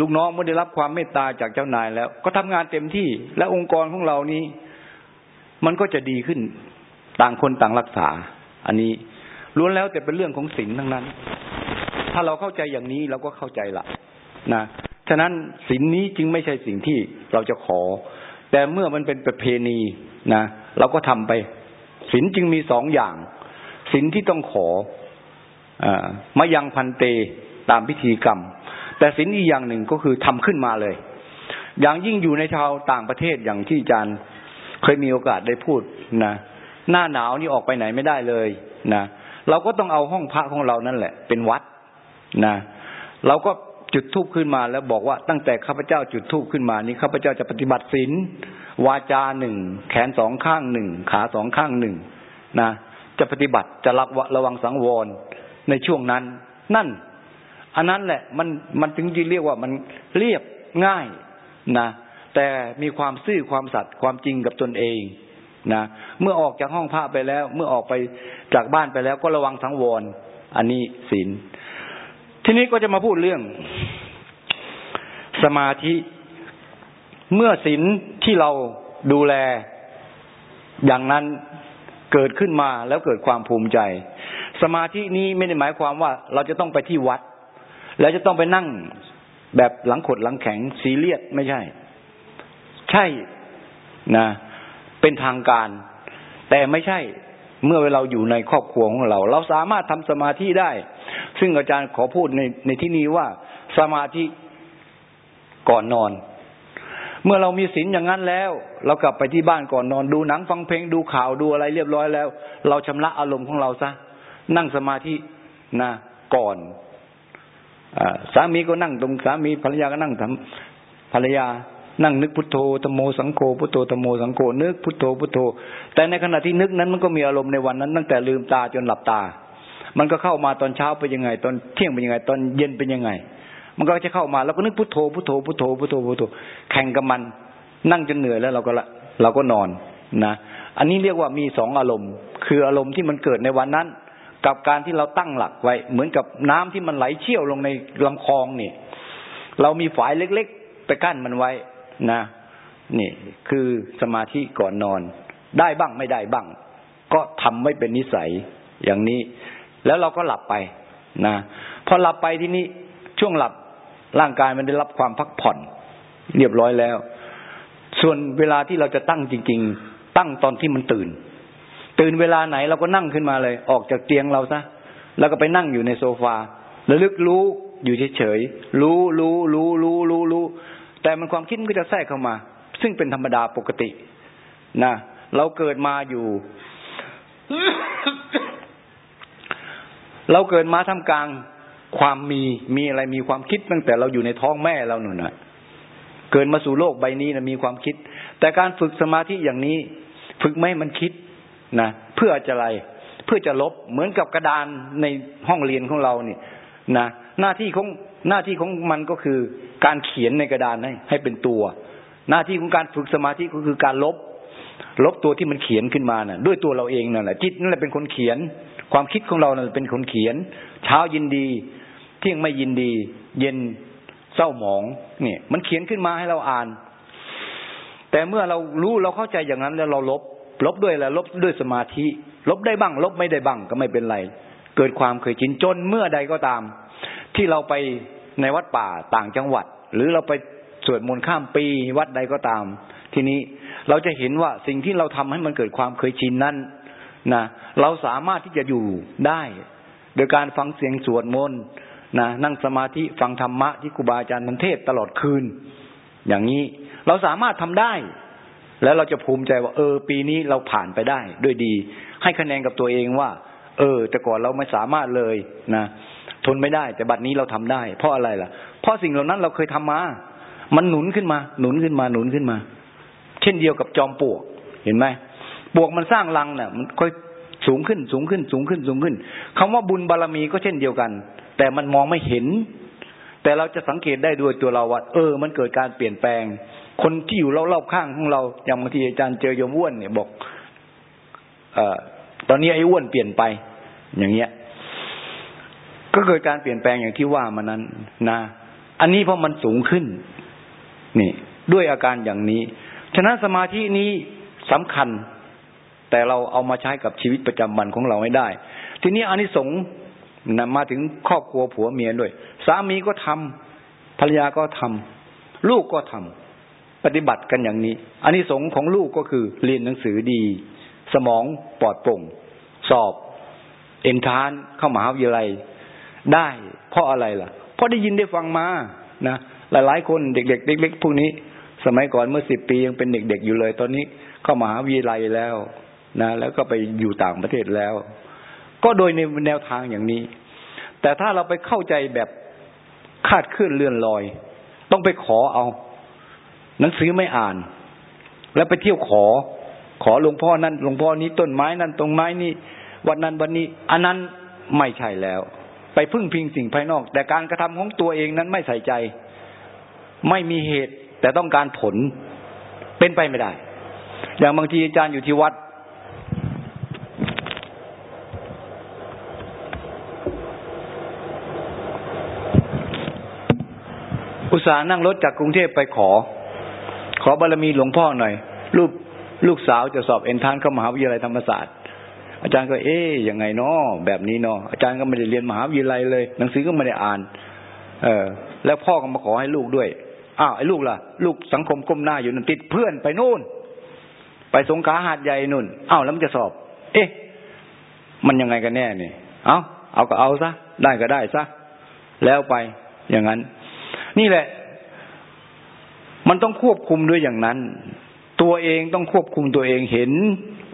ลูกน้องเมื่อได้รับความเมตตาจากเจ้านายแล้ว ก็ทำงานเต็มที่ และองค์กรของเรานี้ มันก็จะดีขึ้น ต่างคนต่างรักษา อันนี้ล้วนแล้วแต่เป็นเรื่องของศีลทั้งนั้น ถ้าเราเข้าใจอย่างนี้เราก็เข้าใจละนะฉะนั้นศีลนนี้จึงไม่ใช่สิ่งที่เราจะขอ แต่เมื่อมันเป็นประเพณีนะเราก็ทำไปศีลจึงมีสองอย่างสินที่ต้องขออมายังพันเตตามพิธีกรรม แต่สินอีกอย่างหนึ่งก็คือทำขึ้นมาเลย อย่างยิ่งอยู่ในชาวต่างประเทศอย่างที่อาจารย์เคยมีโอกาสได้พูดนะหน้าหนาวนี่ออกไปไหนไม่ได้เลยนะเราก็ต้องเอาห้องพระของเรานั่นแหละ เป็นวัดนะ เราก็จุดทูบขึ้นมาแล้วบอกว่าตั้งแต่ข้าพเจ้าจุดทูบขึ้นมานี้ข้าพเจ้าจะปฏิบัติศีลวาจาหนึ่งแขนสองข้างหนึ่งขาสองข้างหนึ่งนะจะปฏิบัติจะรักระวังสังวรในช่วงนั้น นั่น อันนั้นแหละมันมันถึงจะเรียกว่ามันเรียบง่ายนะแต่มีความซื่อความสัตย์ความจริงกับตนเองนะเมื่อออกจากห้องพระไปแล้ว เมื่อออกไปจากบ้านไปแล้ว ก็ระวังสังวร อันนี้ศีลทีนี้ก็จะมาพูดเรื่อง สมาธิ เมื่อศีลที่เราดูแล อย่างนั้นเกิดขึ้นมาแล้วเกิดความภูมิใจ สมาธินี้ไม่ได้หมายความว่าเราจะต้องไปที่วัด แล้วจะต้องไปนั่งแบบหลังขดหลังแข็งซีเรียสไม่ใช่ ใช่นะ เป็นทางการ แต่ไม่ใช่เมื่อเราอยู่ในครอบครัวของเรา เราสามารถทำสมาธิได้ ซึ่งอาจารย์ขอพูดในในที่นี้ว่าสมาธิก่อนนอน เมื่อเรามีศีลอย่างนั้นแล้ว เรากลับไปที่บ้านก่อนนอน ดูหนังฟังเพลงดูข่าวดูอะไรเรียบร้อยแล้ว เราชำระอารมณ์ของเราซะนั่งสมาธินะก่อน สามีก็นั่งตรงสามีภรรยาก็นั่งทำภรรยานั่งนึกพุทโธธโมสังโฆพุทโธธโมสังโฆนึกพุทโธพุทโธ แต่ในขณะที่นึกนั้นมันก็มีอารมณ์ในวันนั้น ตั้งแต่ลืมตาจนหลับตา มันก็เข้ามาตอนเช้าเป็นยังไง ตอนเที่ยงเป็นยังไง ตอนเย็นเป็นยังไง มันก็จะเข้ามาแล้วก็นึกพุทโธพุทโธพุทโธพุทโธพุทโธแข่งกับมัน นั่งจนเหนื่อยแล้วเราก็ละเราก็นอนนะ อันนี้เรียกว่ามีสองอารมณ์ คืออารมณ์ที่มันเกิดในวันนั้น กับการที่เราตั้งหลักไว้ เหมือนกับน้ำที่มันไหลเชี่ยวลงในลำคลองนี่ เรามีฝายเล็กๆ ไปกั้นมันไว้นะ นี่คือสมาธิก่อนนอน ได้บ้างไม่ได้บ้าง ก็ทำไม่เป็นนิสัยอย่างนี้ แล้วเราก็หลับไปนะพอหลับไปที่นี้ช่วงหลับร่างกายมันได้รับความพักผ่อน เรียบร้อยแล้ว ส่วนเวลาที่เราจะตั้งจริง ๆ ตั้งตอนที่มันตื่น ตื่นเวลาไหนเราก็นั่งขึ้นมาเลย ออกจากเตียงเราซะแล้วก็ไปนั่งอยู่ในโซฟาระลึกรู้อยู่เฉยๆรู้รู้รู้รู้รู้รู้แต่มันความคิดมันก็จะแทรกเข้ามา ซึ่งเป็นธรรมดาปกตินะเราเกิดมาอยู่ เราเกิดมาทำกลางความมีมีอะไรมีความคิดตั้งแต่เราอยู่ในท้องแม่เราหนุนนะเกิดมาสู่โลกใบนี้นะมีความคิด แต่การฝึกสมาธิอย่างนี้ ฝึกไม่มันคิด นะเพื่อจะอะไรเพื่อจะลบเหมือนกับกระดานในห้องเรียนของเราเนี่ยนะหน้าที่ของหน้าที่ของมันก็คือการเขียนในกระดานให้ให้เป็นตัว หน้าที่ของการฝึกสมาธิก็คือการลบ ลบตัวที่มันเขียนขึ้นมานะ่ะ ด้วยตัวเราเองนั่นแหละจิตนั่นแหละเป็นคนเขียน ความคิดของเรานั่นเป็นคนเขียน เช้ายินดี เที่ยงไม่ยินดี เย็นเศร้าหมองเนี่ยมันเขียนขึ้นมาให้เราอ่าน แต่เมื่อเรารู้เราเข้าใจอย่างนั้นแล้วเราลบ ลบด้วยแล้วลบด้วยสมาธิ ลบได้บ้าง ลบไม่ได้บ้างก็ไม่เป็นไร เกิดความเคยชินจนเมื่อใดก็ตาม ที่เราไปในวัดป่าต่างจังหวัด หรือเราไปสวดมนต์ข้ามปีวัดใดก็ตาม ทีนี้เราจะเห็นว่าสิ่งที่เราทำให้มันเกิดความเคยชินนั้นนะเราสามารถที่จะอยู่ได้ โดยการฟังเสียงสวดมนต์นะนั่งสมาธิฟังธรรมะที่ครูบาอาจารย์ทันเทศตลอดคืน อย่างนี้เราสามารถทำได้ แล้วเราจะภูมิใจว่า เออ ปีนี้เราผ่านไปได้ ด้วยดี ให้คะแนนกับตัวเองว่า เออ แต่ก่อนเราไม่สามารถเลยนะทนไม่ได้ แต่บัดนี้เราทำได้ เพราะอะไรล่ะ เพราะสิ่งเหล่านั้นเราเคยทำมา มันหนุนขึ้นมา หนุนขึ้นมาหนุนขึ้นมา เช่นเดียวกับจอมปลวกเห็นไหมปลวกมันสร้างรังเนี่ยมันค่อยสูงขึ้นสูงขึ้นสูงขึ้นสูงขึ้นคำว่าบุญบารรมีก็เช่นเดียวกัน แต่มันมองไม่เห็น แต่เราจะสังเกตได้ด้วยตัวเราว่า เออ มันเกิดการเปลี่ยนแปลง คนที่อยู่รอบๆข้างของเราอย่างบางทีอาจารย์เจอโยมอ้วนเนี่ยบอกเออตอนนี้ไอ้อ้วนเปลี่ยนไป อย่างเงี้ย ก็เกิดการเปลี่ยนแปลงอย่างที่ว่ามานั้นนะอันนี้เพราะมันสูงขึ้น นี่ ด้วยอาการอย่างนี้ ฉะนั้นสมาธินี้สำคัญ แต่เราเอามาใช้กับชีวิตประจำวันของเราไม่ได้ ทีนี้อานิสงส์นะมาถึงครอบครัวผัวเมียด้วย สามีก็ทำภรรยาก็ทำลูกก็ทำ ปฏิบัติกันอย่างนี้อานิสงส์ของลูกก็คือเรียนหนังสือดี สมองปลอดโปร่ง สอบ เอ็นทานเข้ามหาวิทยาลัย ได้เพราะอะไรล่ะ เพราะได้ยินได้ฟังมานะหลายๆคนเด็กๆเล็กๆพวกนี้ สมัยก่อนเมื่อสิบปียังเป็นเด็ก ๆ อยู่เลย ตอนนี้เข้ามหาวิทยาลัยแล้วนะแล้วก็ไปอยู่ต่างประเทศแล้ว ก็โดยในแนวทางอย่างนี้ แต่ถ้าเราไปเข้าใจแบบคาดเคลื่อนเลื่อนลอย ต้องไปขอเอา หนังสือไม่อ่าน แล้วไปเที่ยวขอ ขอหลวงพ่อนั่นหลวงพ่อนี้ต้นไม้นั่นตรงไม้นี่วันนั้นวันนี้อันนั้นไม่ใช่แล้ว ไปพึ่งพิงสิ่งภายนอก แต่การกระทำของตัวเองนั้นไม่ใส่ใจ ไม่มีเหตุ แต่ต้องการผลเป็นไปไม่ได้ อย่างบางทีอาจารย์อยู่ที่วัดอุตส่าห์นั่งรถจากกรุงเทพไปขอ อบารมีหลวงพ่อหน่อย ลูกลูกสาวจะสอบเอ็นทานเข้ามหาวิทยาลัยธรรมศาสตร์ อาจารย์ก็เอ๊ยยังไงเนาะแบบนี้เนาะอาจารย์ก็ไม่ได้เรียนมหาวิทยาลัยเลย หนังสือก็ไม่ได้อ่าน เออ แล้วพ่อก็มาขอให้ลูกด้วยอ้าวไอ้ลูกล่ะ ลูกสังคมก้มหน้าอยู่นั่นติดเพื่อนไปนู่น ไปสงขาหาดใหญ่นู่นอ้าวแล้วมันจะสอบ เอ๊ะ มันยังไงกันแน่นี่เอาเอาก็เอาซะได้ก็ได้ซะแล้วไปอย่างนั้น นี่แหละ มันต้องควบคุมด้วยอย่างนั้น ตัวเองต้องควบคุมตัวเองเห็น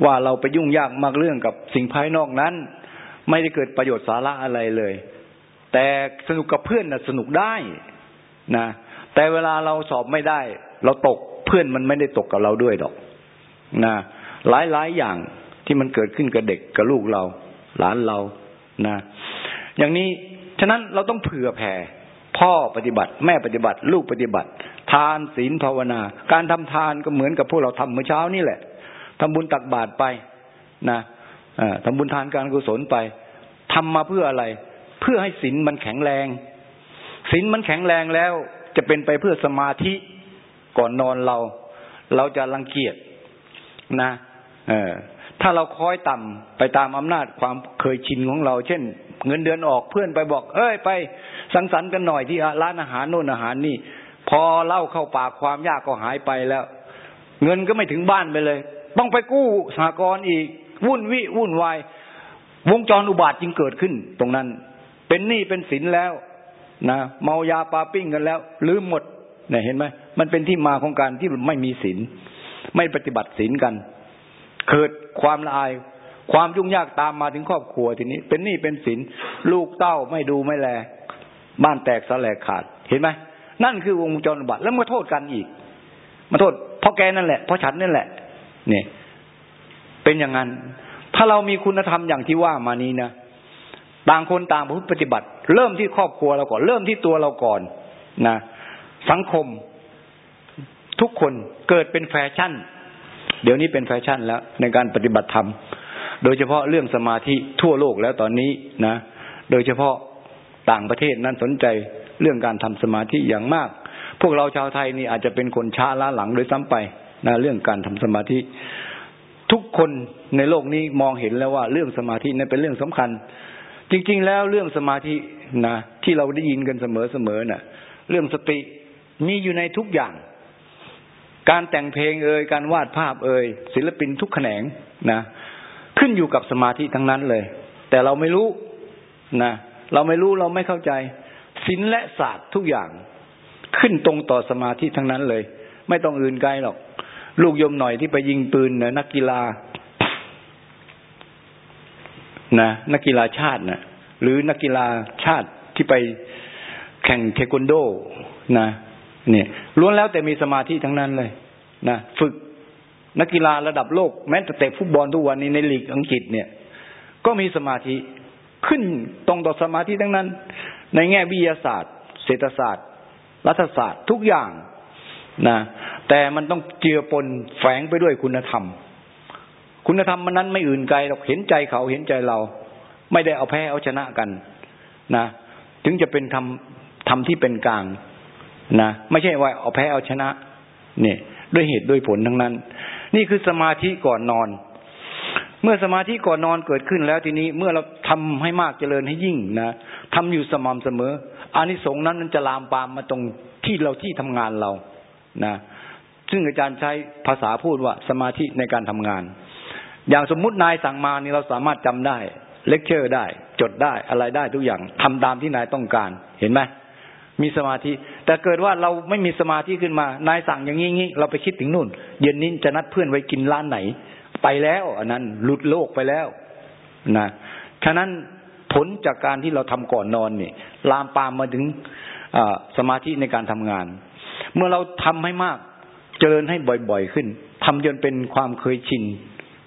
ว่าเราไปยุ่งยากมากเรื่องกับสิ่งภายนอกนั้น ไม่ได้เกิดประโยชน์สาระอะไรเลย แต่สนุกกับเพื่อนนะสนุกได้นะแต่เวลาเราสอบไม่ได้ เราตกเพื่อนมันไม่ได้ตกกับเราด้วยดอกนะหลายหลายอย่างที่มันเกิดขึ้นกับเด็กกับลูกเรา หลานเรานะ อย่างนี้ฉะนั้นเราต้องเผื่อแผ่พ่อปฏิบัติ แม่ปฏิบัติ ลูกปฏิบัติ ทานศีลภาวนา การทำทานก็เหมือนกับพวกเราทำเมื่อเช้านี่แหละทำบุญตักบาตรไปนะทำบุญทานการกุศลไปทำมาเพื่ออะไร เพื่อให้ศีลมันแข็งแรงศีลมันแข็งแรงแล้ว จะเป็นไปเพื่อสมาธิก่อนนอนเรา เราจะรังเกียจนะ เออถ้าเราคอยต่ำไปตามอำนาจความเคยชินของเรา เช่น เงินเดือนออกเพื่อนไปบอก เอ้ยไป สังสรรค์กันหน่อยที่ร้านอาหารโน่นอาหารนี่ อเล่าเข้าปากความยากก็หายไปแล้ว เงินก็ไม่ถึงบ้านไปเลย ต้องไปกู้สหกรณ์อีก วุ่นวิวุ่นวายวงจรอุบาทจึงเกิดขึ้น ตรงนั้น เป็นหนี้เป็นสินแล้วนะเมายาปาปิ้งกันแล้วลืมหมดเนี่ยเห็นไหมมันเป็นที่มาของการที่ไม่มีศีลไม่ปฏิบัติศีลกัน เกิดความละอาย ความยุ่งยากตามมาถึงครอบครัวทีนี้ เป็นหนี้เป็นสินลูกเต้าไม่ดูไม่แล บ้านแตกสลายขาดเห็นไหม นั่นคือวงจรบัตรแล้วมาโทษกันอีก มาโทษเพราะแกนั่นแหละเพราะฉันนั่นแหละ เนี่ย เป็นอย่างนั้น ถ้าเรามีคุณธรรมอย่างที่ว่ามานี้นะต่างคนต่างปฏิบัติ เริ่มที่ครอบครัวเราก่อน เริ่มที่ตัวเราก่อนนะสังคมทุกคนเกิดเป็นแฟชั่น เดี๋ยวนี้เป็นแฟชั่นแล้ว ในการปฏิบัติธรรม โดยเฉพาะเรื่องสมาธิทั่วโลกแล้วตอนนี้นะ โดยเฉพาะต่างประเทศนั้นสนใจ เรื่องการทำสมาธิอย่างมาก พวกเราชาวไทยนี่อาจจะเป็นคนช้าล้าหลังโดยซ้ำไปนะเรื่องการทำสมาธิ ทุกคนในโลกนี้มองเห็นแล้วว่าเรื่องสมาธินั้นเป็นเรื่องสำคัญ จริง ๆ แล้วเรื่องสมาธินะที่เราได้ยินกันเสมอๆนะ่ะ เรื่องสติมีอยู่ในทุกอย่าง การแต่งเพลงเอ่ยการวาดภาพเอ่ยศิลปินทุกแขนงนะขึ้นอยู่กับสมาธิทั้งนั้นเลย แต่เราไม่รู้นะเราไม่รู้เราไม่เข้าใจ ศิลและศาสตร์ทุกอย่าง ขึ้นตรงต่อสมาธิทั้งนั้นเลย ไม่ต้องอื่นไกลหรอก ลูกยมหน่อยที่ไปยิงปืนนะนักกีฬานะนักกีฬาชาตินะหรือนักกีฬาชาติที่ไปแข่งเทควันโดนะเนี่ยล้วนแล้วแต่มีสมาธิทั้งนั้นเลยนะฝึกนักกีฬาระดับโลกแม้แต่เตะฟุตบอลทุกวันนี้ในลีกอังกฤษเนี่ย ก็มีสมาธิขึ้นตรงต่อสมาธิทั้งนั้น ในแง่วิทยาศาสตร์ เศรษฐศาสตร์ รัฐศาสตร์ทุกอย่างนะแต่มันต้องเจือปนแฝงไปด้วยคุณธรรม คุณธรรมมันนั้นไม่อื่นไกลเราเห็นใจเขาเห็นใจเรา ไม่ได้เอาแพ้เอาชนะกันนะถึงจะเป็นธรรมธรรมที่เป็นกลางนะไม่ใช่ว่าเอาแพ้เอาชนะ เนี่ย ด้วยเหตุด้วยผลทั้งนั้น นี่คือสมาธิก่อนนอน เมื่อสมาธิก่อนนอนเกิดขึ้นแล้วทีนี้เมื่อเราทำให้มากเจริญให้ยิ่งนะทำอยู่สม่ำเสมออานิสงส์นั้นมันจะลามปามมาตรงที่เราที่ทำงานเรานะซึ่งอาจารย์ใช้ภาษาพูดว่าสมาธิในการทำงาน อย่างสมมุตินายสั่งมานี่เราสามารถจำได้เลคเชอร์ได้ จดได้อะไรได้ทุกอย่างทำตามที่นายต้องการเห็นไหมมีสมาธิ แต่เกิดว่าเราไม่มีสมาธิขึ้นมา นายสั่งอย่างนี้เราไปคิดถึงนู่น เย็นนี้จะนัดเพื่อนไว้กินร้านไหน ไปแล้ว อันนั้นหลุดโลกไปแล้วนะฉะนั้นผลจากการที่เราทำก่อนนอนเนี่ยลามปามมาถึงสมาธิในการทำงาน เมื่อเราทำให้มากเจริญให้บ่อยๆขึ้นทำจนเป็นความเคยชิน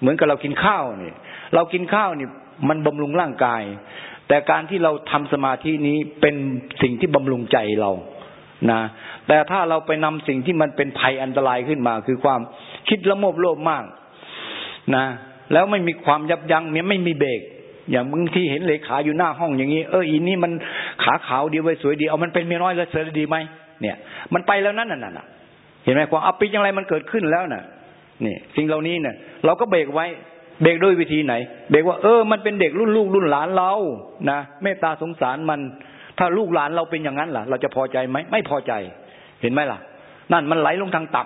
เหมือนกับเรากินข้าวเนี่ยเรากินข้าวนี่มันบำรุงร่างกาย แต่การที่เราทำสมาธินี้เป็นสิ่งที่บำรุงใจเรานะแต่ถ้าเราไปนำสิ่งที่มันเป็นภัยอันตรายขึ้นมา คือความคิดละโมบโลภมาก นะแล้วไม่มีความยับยัง้งเนี่ยไม่มีเบรกอย่างมึงที่เห็นเลขาอยู่หน้าห้องอย่างนี้ เอออีนี่มันขาขาวดีไว้สวยดีเอามันเป็นเมียน้อยแล้วเสร็จดีไหมเนี่ย มันไปแล้วนั่นน่ะเห็นไหมความอัปปิยังไรมันเกิดขึ้นแล้วน่ะนี่สิ่งเหล่านี้เนี่ยเราก็เบรกไว้เบรกด้วยวิธีไหน เบรกว่าเออมันเป็นเด็กรุ่นลูกรุ่นหลานเรานะเมตตาสงสารมัน ถ้าลูกหลานเราเป็นอย่างนั้นล่ะ เราจะพอใจไหมไม่พอใจ เห็นไหมล่ะ นั่นมันไหลลงทางต่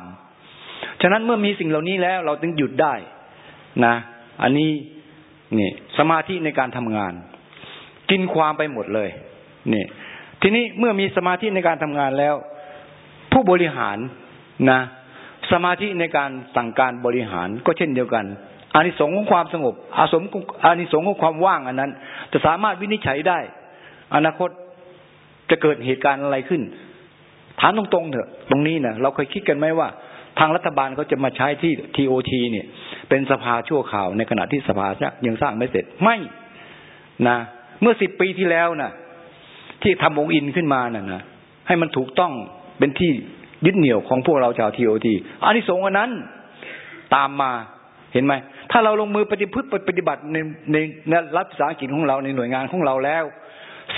ำฉะนั้นเมื่อมีสิ่งเหล่านี้แล้ว เราถึงหยุดได้ นะ อันนี้นี่สมาธิในการทำงาน กินความไปหมดเลยนี่ทีนี้เมื่อมีสมาธิในการทำงานแล้ว ผู้บริหารนะ สมาธิในการสั่งการบริหารก็เช่นเดียวกันอานิสงส์ของความสงบอาสมอานิสงส์ของความว่างอันนั้น จะสามารถวินิจฉัยได้ อนาคตจะเกิดเหตุการณ์อะไรขึ้น ถามตรงๆเถอะ ตรงนี้นะเราเคยคิดกันไหมว่า ทางรัฐบาลเขาจะมาใช้ที่ทีโอทีเนี่ย เป็นสภาชั่วข่าวในขณะที่สภายังสร้างไม่เสร็จไม่นะเมื่อสิบปีที่แล้วนะ่ะ ที่ทำองค์อินขึ้นมาน่ะนะให้มันถูกต้องเป็นที่ยึดเหนี่ยวของพวกเราชาวทีโอทีอันนี้สงอันนั้นตามมาเห็นไหมถ้าเราลงมือปฏิพฤติปฏิบัติในในในรัฐสาหกิจของเราในหน่วยงานของเราแล้ว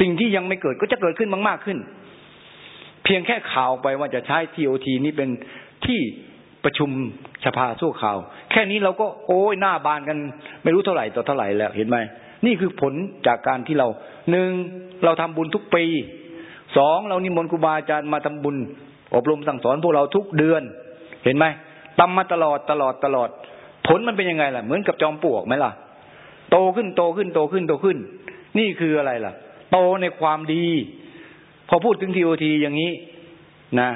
สิ่งที่ยังไม่เกิดก็จะเกิดขึ้นมากๆขึ้น เพียงแค่ข่าวไปว่าจะใช้ทีโอทีนี้เป็น ที่ประชุมสภาสู้ข่าว แค่นี้เราก็โอ้ยหน้าบานกัน ไม่รู้เท่าไหร่ต่อเท่าไหร่แล้วเห็นไหมนี่คือผลจากการที่เราหนึ่งเราทำบุญทุกปีสองเรานิมนต์ครูบาอาจารย์มาทำบุญ อบรมสั่งสอนพวกเราทุกเดือน เห็นไหมทำมาตลอดตลอดตลอด ผลมันเป็นยังไงล่ะ เหมือนกับจอมปลวกไหมล่ะ โตขึ้นโตขึ้นโตขึ้นโตขึ้น นี่คืออะไรล่ะ โตในความดี พอพูดถึงทีโอทีอย่างนี้นะ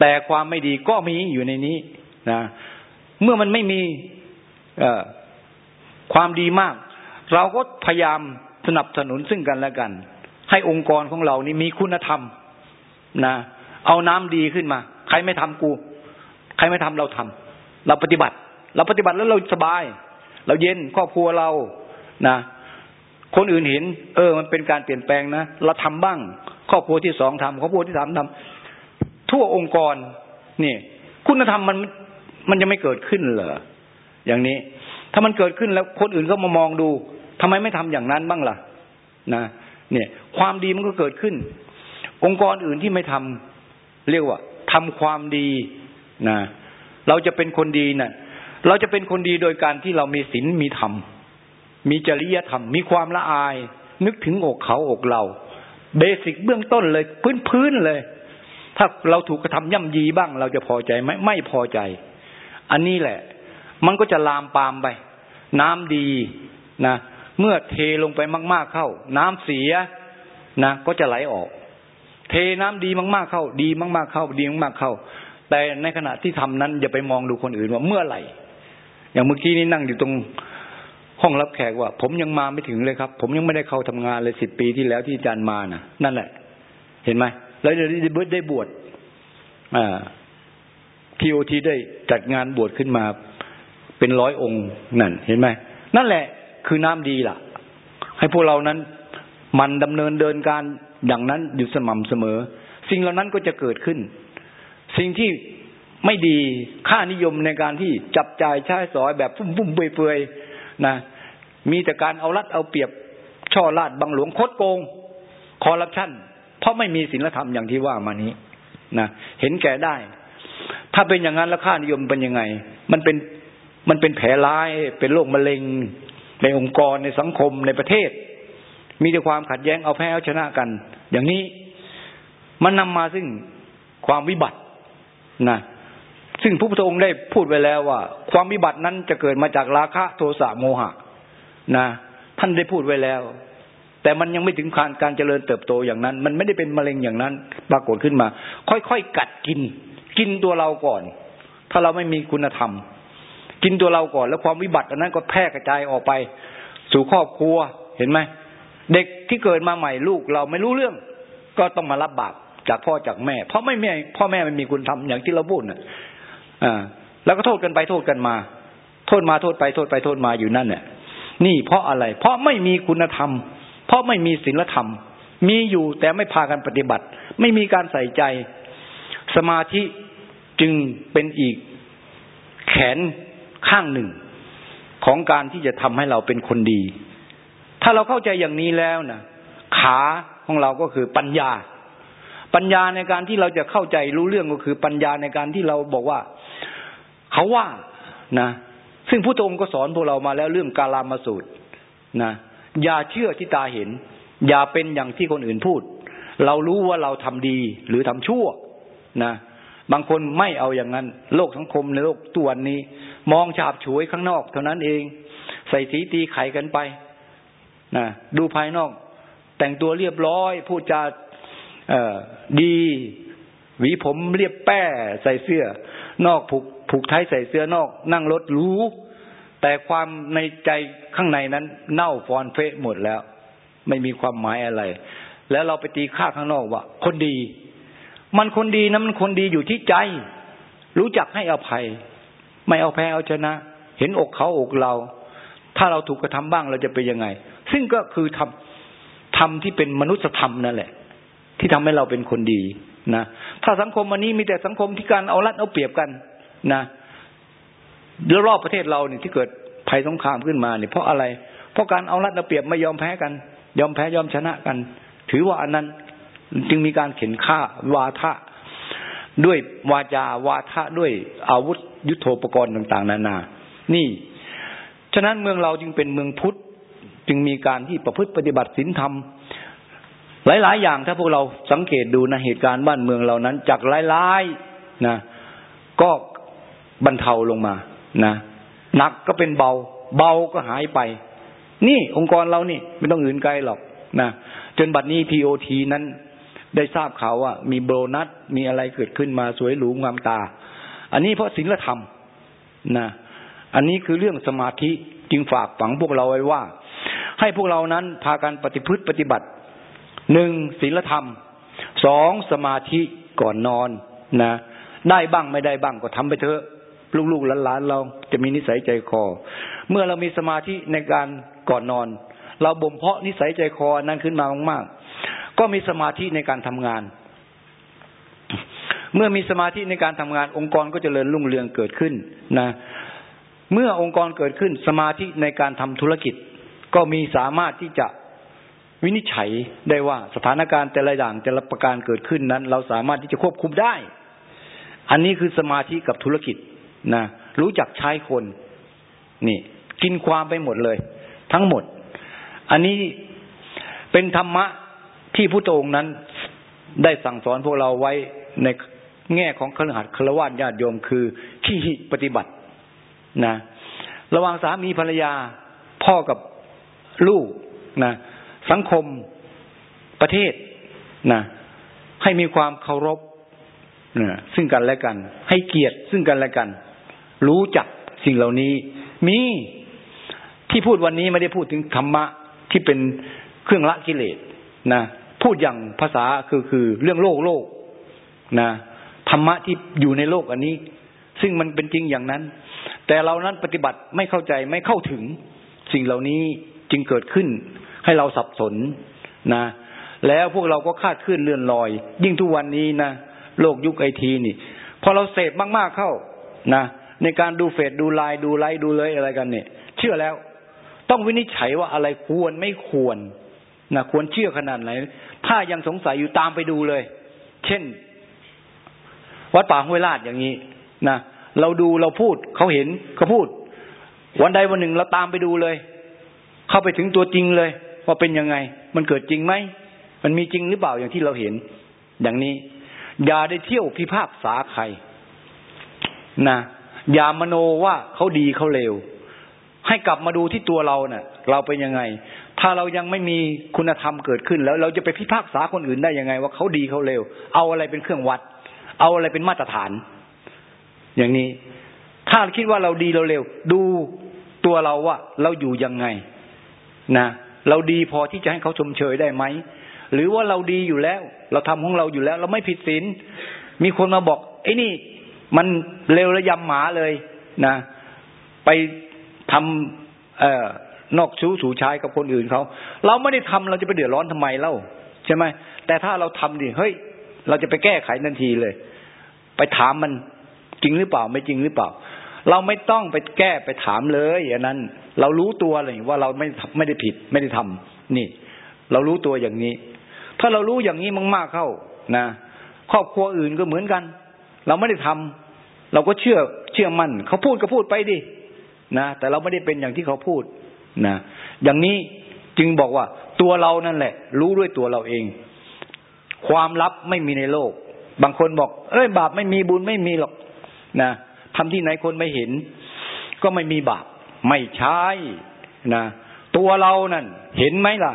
แต่ความไม่ดีก็มีอยู่ในนี้นะเมื่อมันไม่มีความดีมาก เราก็พยายามสนับสนุนซึ่งกันและกัน ให้องค์กรของเรานี่มีคุณธรรมนะเอาน้ำดีขึ้นมา ใครไม่ทำกู ใครไม่ทำเราทำเราปฏิบัติ เราปฏิบัติแล้วเราสบาย เราเย็นครอบครัวเรานะคนอื่นเห็น เออ มันเป็นการเปลี่ยนแปลงนะ เราทำบ้าง ครอบครัวที่สองทำครอบครัวที่สามทำ ทั่วองค์กร นี่ คุณธรรมมันมันจะไม่เกิดขึ้นเหรออย่างนี้ ถ้ามันเกิดขึ้นแล้วคนอื่นก็มามองดูทำไมไม่ทำอย่างนั้นบ้างล่ะ นะเนี่ย ความดีมันก็เกิดขึ้น องค์กรอื่นที่ไม่ทำเรียกว่าทำความดีนะเราจะเป็นคนดีนะ่ะ เราจะเป็นคนดีโดยการที่เรามีศีลมีธรรม มีจริยธรรม มีความละอาย นึกถึงอกเขาอกเรา เบสิกเบื้องต้นเลย พื้นพื้นเลย ถ้าเราถูกกระทำย่ำยีบ้างเราจะพอใจไหมไม่พอใจ อันนี้แหละ มันก็จะลามปามไป น้ำดีนะเมื่อเทลงไปมาก ๆเข้า น้ำเสียนะก็จะไหลออก เทน้ำดีมากๆเข้า ดีมากๆเข้า ดีมากๆเข้า แต่ในขณะที่ทำนั้นอย่าไปมองดูคนอื่นว่าเมื่อไหร่ อย่างเมื่อกี้นี้นั่งอยู่ตรงห้องรับแขกว่า ผมยังมาไม่ถึงเลยครับ ผมยังไม่ได้เข้าทำงานเลยสิบปีที่แล้วที่อาจารย์มานะ่ะ นั่นแหละ เห็นไหม แล้วได้บวชทีโอทีได้จัดงานบวชขึ้นมา เป็นร้อยองค์นั่น เห็นไหมนั่นแหละ คือน้ำดีล่ะ ให้พวกเรานั้น มันดำเนินเดินการอย่างนั้นอยู่สม่ำเสมอ สิ่งเหล่านั้นก็จะเกิดขึ้น สิ่งที่ไม่ดีค่านิยมในการที่จับจ่ายใช้สอยแบบฟุ่มฟุ่มเปื่อยๆนะมีแต่การเอารัดเอาเปรียบช่อลาดบังหลวงคดโกง คอร์รัปชัน เพราะไม่มีศีลธรรมอย่างที่ว่ามานี้นะเห็นแก่ได้ ถ้าเป็นอย่างนั้นแล้วค่านิยมเป็นยังไง มันเป็นมันเป็นแผลร้ายเป็นโรคมะเร็ง ในองค์กรในสังคมในประเทศ มีแต่ความขัดแย้งเอาแพ้เอาชนะกัน อย่างนี้มันนำมาซึ่งความวิบัตินะซึ่งพระพุทธองค์ได้พูดไว้แล้วว่า ความวิบัตินั้นจะเกิดมาจากราคะโทสะโมหะ นะ ท่านได้พูดไว้แล้ว แต่มันยังไม่ถึงการการเจริญเติบโตอย่างนั้น มันไม่ได้เป็นมะเร็งอย่างนั้น ปรากฏขึ้นมา ค่อยๆกัดกิน กินตัวเราก่อน ถ้าเราไม่มีคุณธรรม กินตัวเราก่อน แล้วความวิบัติอันนั้นก็แพร่กระจายออกไป สู่ครอบครัวเห็นไหมเด็กที่เกิดมาใหม่ลูกเราไม่รู้เรื่อง ก็ต้องมารับบาปจากพ่อจากแม่ เพราะไม่แม่พ่อแม่ไม่มีคุณธรรมอย่างที่เราพูดน่ะอ่า แล้วก็โทษกันไปโทษกันมา โทษมาโทษไปโทษไปโทษมาอยู่นั่นเนี่ยนี่เพราะอะไร เพราะไม่มีคุณธรรม เพราะไม่มีศีลธรรม มีอยู่แต่ไม่พากันปฏิบัติ ไม่มีการใส่ใจ สมาธิจึงเป็นอีกแขนข้างหนึ่ง ของการที่จะทำให้เราเป็นคนดี ถ้าเราเข้าใจอย่างนี้แล้วนะขาของเราก็คือปัญญา ปัญญาในการที่เราจะเข้าใจรู้เรื่องก็คือปัญญาในการที่เราบอกว่า เขาว่านะ ซึ่งพุทธองค์ก็สอนพวกเรามาแล้วเรื่องกาลามาสูตรนะ อย่าเชื่อที่ตาเห็น อย่าเป็นอย่างที่คนอื่นพูด เรารู้ว่าเราทำดีหรือทำชั่วนะบางคนไม่เอาอย่างนั้น โลกสังคมในโลกตัวนนี้ มองฉาบฉวยข้างนอก เท่านั้นเอง ใส่สีตีไข่กันไปนะดูภายนอก แต่งตัวเรียบร้อย พูดจาดี หวีผมเรียบแป้ใส่เสื้อนอกผูกผูกไทยใส่เสื้อนอก นั่งรถรู้ แต่ความในใจข้างในนั้น เน่าฟอนเฟะหมดแล้ว ไม่มีความหมายอะไร แล้วเราไปตีค่าข้างนอกว่า คนดี มันคนดีนะมันคนดีอยู่ที่ใจ รู้จักให้อภัย ไม่เอาแพ้เอาชนะ เห็นอกเขาอกเรา ถ้าเราถูกกระทำบ้างเราจะเป็นยังไง ซึ่งก็คือทำทำที่เป็นมนุษยธรรมนั่นแหละ ที่ทำให้เราเป็นคนดีนะถ้าสังคมวันนี้มีแต่สังคมที่การเอารัดเอาเปรียบกันนะ แล้วรอบประเทศเราเนี่ยที่เกิดภัยสงครามขึ้นมาเนี่ยเพราะอะไร เพราะการเอารัดเอาเปรียบไม่ยอมแพ้กัน ยอมแพ้ยอมชนะกัน ถือว่าอันนั้นจึงมีการเข็นฆ่าวาทะด้วยวาจาวาทะด้วยอาวุธยุโทโธปกรณ์ต่าง ๆ นานา นี่ ฉะนั้นเมืองเราจึงเป็นเมืองพุทธจึงมีการที่ประพฤติปฏิบัติศีลธรรม หลาย ๆ อย่างถ้าพวกเราสังเกตดูนะเหตุการณ์บ้านเมืองเรานั้น จากหลายๆนะ ก็บรรเทาลงมา นะหนักก็เป็นเบา เบาก็หายไป นี่องค์กรเรานี่ ไม่ต้องอื่นไกลหรอกนะจนบัดนี้ทีโอทีนั้น ได้ทราบข่าวว่า มีโบนัสมีอะไรเกิดขึ้นมาสวยหรูงามตา อันนี้เพราะศีลธรรมนะอันนี้คือเรื่องสมาธิจึงฝากฝังพวกเราไว้ว่า ให้พวกเรานั้นพากันปฏิพฤติปฏิบัติหนึ่งศีลธรรมสองสมาธิก่อนนอนนะ ได้บ้างไม่ได้บ้างก็ทำไปเถอะ ลูกๆหลานๆเราจะมีนิสัยใจคอ เมื่อเรามีสมาธิในการก่อนนอน เราบ่มเพาะนิสัยใจคอนั้นขึ้นมามากๆ ก็มีสมาธิในการทำงาน เมื่อมีสมาธิในการทำงาน องค์กรก็จเจริญรุ่งเรืองเกิดขึ้นนะ เมื่อองค์กรเกิดขึ้น สมาธิในการทำธุรกิจ ก็มีสามารถที่จะวินิจฉัยได้ว่าสถานการณ์แต่ละอย่างแต่ละประการเกิดขึ้นนั้น เราสามารถที่จะควบคุมได้ อันนี้คือสมาธิกับธุรกิจ นะรู้จักใช้คน นี่ กินความไปหมดเลย ทั้งหมด อันนี้เป็นธรรมะที่พุทธองค์นั้น ได้สั่งสอนพวกเราไว้ในแง่ของครหัสครวญญาติโยมคือที่ปฏิบัตินะ ระหว่างสามีภรรยา พ่อกับลูกนะสังคมประเทศนะให้มีความเคารพซึ่งกันและกัน ให้เกียรติซึ่งกันและกัน รู้จักสิ่งเหล่านี้ มีที่พูดวันนี้ไม่ได้พูดถึงธรรมะที่เป็นเครื่องละกิเลสนะพูดอย่างภาษาคือคือเรื่องโลกโลกนะธรรมะที่อยู่ในโลกอันนี้ ซึ่งมันเป็นจริงอย่างนั้น แต่เรานั้นปฏิบัติไม่เข้าใจไม่เข้าถึงสิ่งเหล่านี้จึงเกิดขึ้น ให้เราสับสนนะ แล้วพวกเราก็คาดเคลื่อนเลื่อนลอย ยิ่งทุกวันนี้นะโลกยุคไอทีนี่ พอเราเสพมากๆเข้านะ ในการดูเฟซดูไลน์ดูไลน์ดูเลยอะไรกันเนี่ย เชื่อแล้ว ต้องวินิจฉัยว่าอะไรควรไม่ควรนะควรเชื่อขนาดไหน ถ้ายังสงสัยอยู่ตามไปดูเลย เช่น วัดป่าห้วยลาดอย่างนี้นะเราดูเราพูดเขาเห็นเขาพูด วันใดวันหนึ่งเราตามไปดูเลย เข้าไปถึงตัวจริงเลย ว่าเป็นยังไง มันเกิดจริงไหมมันมีจริงหรือเปล่าอย่างที่เราเห็น อย่างนี้ อย่าได้เที่ยวพิพากษาใครนะ อย่ามโนว่าเขาดีเขาเลวให้กลับมาดูที่ตัวเราเนะ่ะ เราเป็นยังไง ถ้าเรายังไม่มีคุณธรรมเกิดขึ้นแล้ว เราจะไปพิพากษาคนอื่นได้ยังไง ว่าเขาดีเขาเลวเอาอะไรเป็นเครื่องวัด เอาอะไรเป็นมาตรฐาน อย่างนี้ ถ้าคิดว่าเราดีเราเร็วดูตัวเราว่า เราอยู่ยังไง นะเราดีพอที่จะให้เขาชมเชยได้ไหมหรือว่าเราดีอยู่แล้ว เราทำของเราอยู่แล้ว เราไม่ผิดศีลมีคนมาบอกไอ้นี่ มันเร็วระยำหมาเลยนะ ไปทำเอ่อนอกชู้สู่ชายกับคนอื่นเขา เราไม่ได้ทำเราจะไปเดือดร้อนทำไมเล่า ใช่ไหมแต่ถ้าเราทำดิเฮ้ย เราจะไปแก้ไขทันทีเลย ไปถามมันจริงหรือเปล่าไม่จริงหรือเปล่า เราไม่ต้องไปแก้ไปถามเลยอันนั้น เรารู้ตัวเลยว่าเราไม่ไม่ได้ผิดไม่ได้ทำนี่ เรารู้ตัวอย่างนี้ ถ้าเรารู้อย่างนี้มากๆเข้านะครอบครัวอื่นก็เหมือนกัน เราไม่ได้ทำเราก็เชื่อเชื่อมั่นเขาพูดก็พูดไปดินะแต่เราไม่ได้เป็นอย่างที่เขาพูดนะอย่างนี้จึงบอกว่าตัวเรานั่นแหละ รู้ด้วยตัวเราเอง ความลับไม่มีในโลก บางคนบอก เอ้ย บาปไม่มีบุญไม่มีหรอกนะทำที่ไหนคนไม่เห็น ก็ไม่มีบาปไม่ใช่นะตัวเรานั่น เห็นไหมล่ะ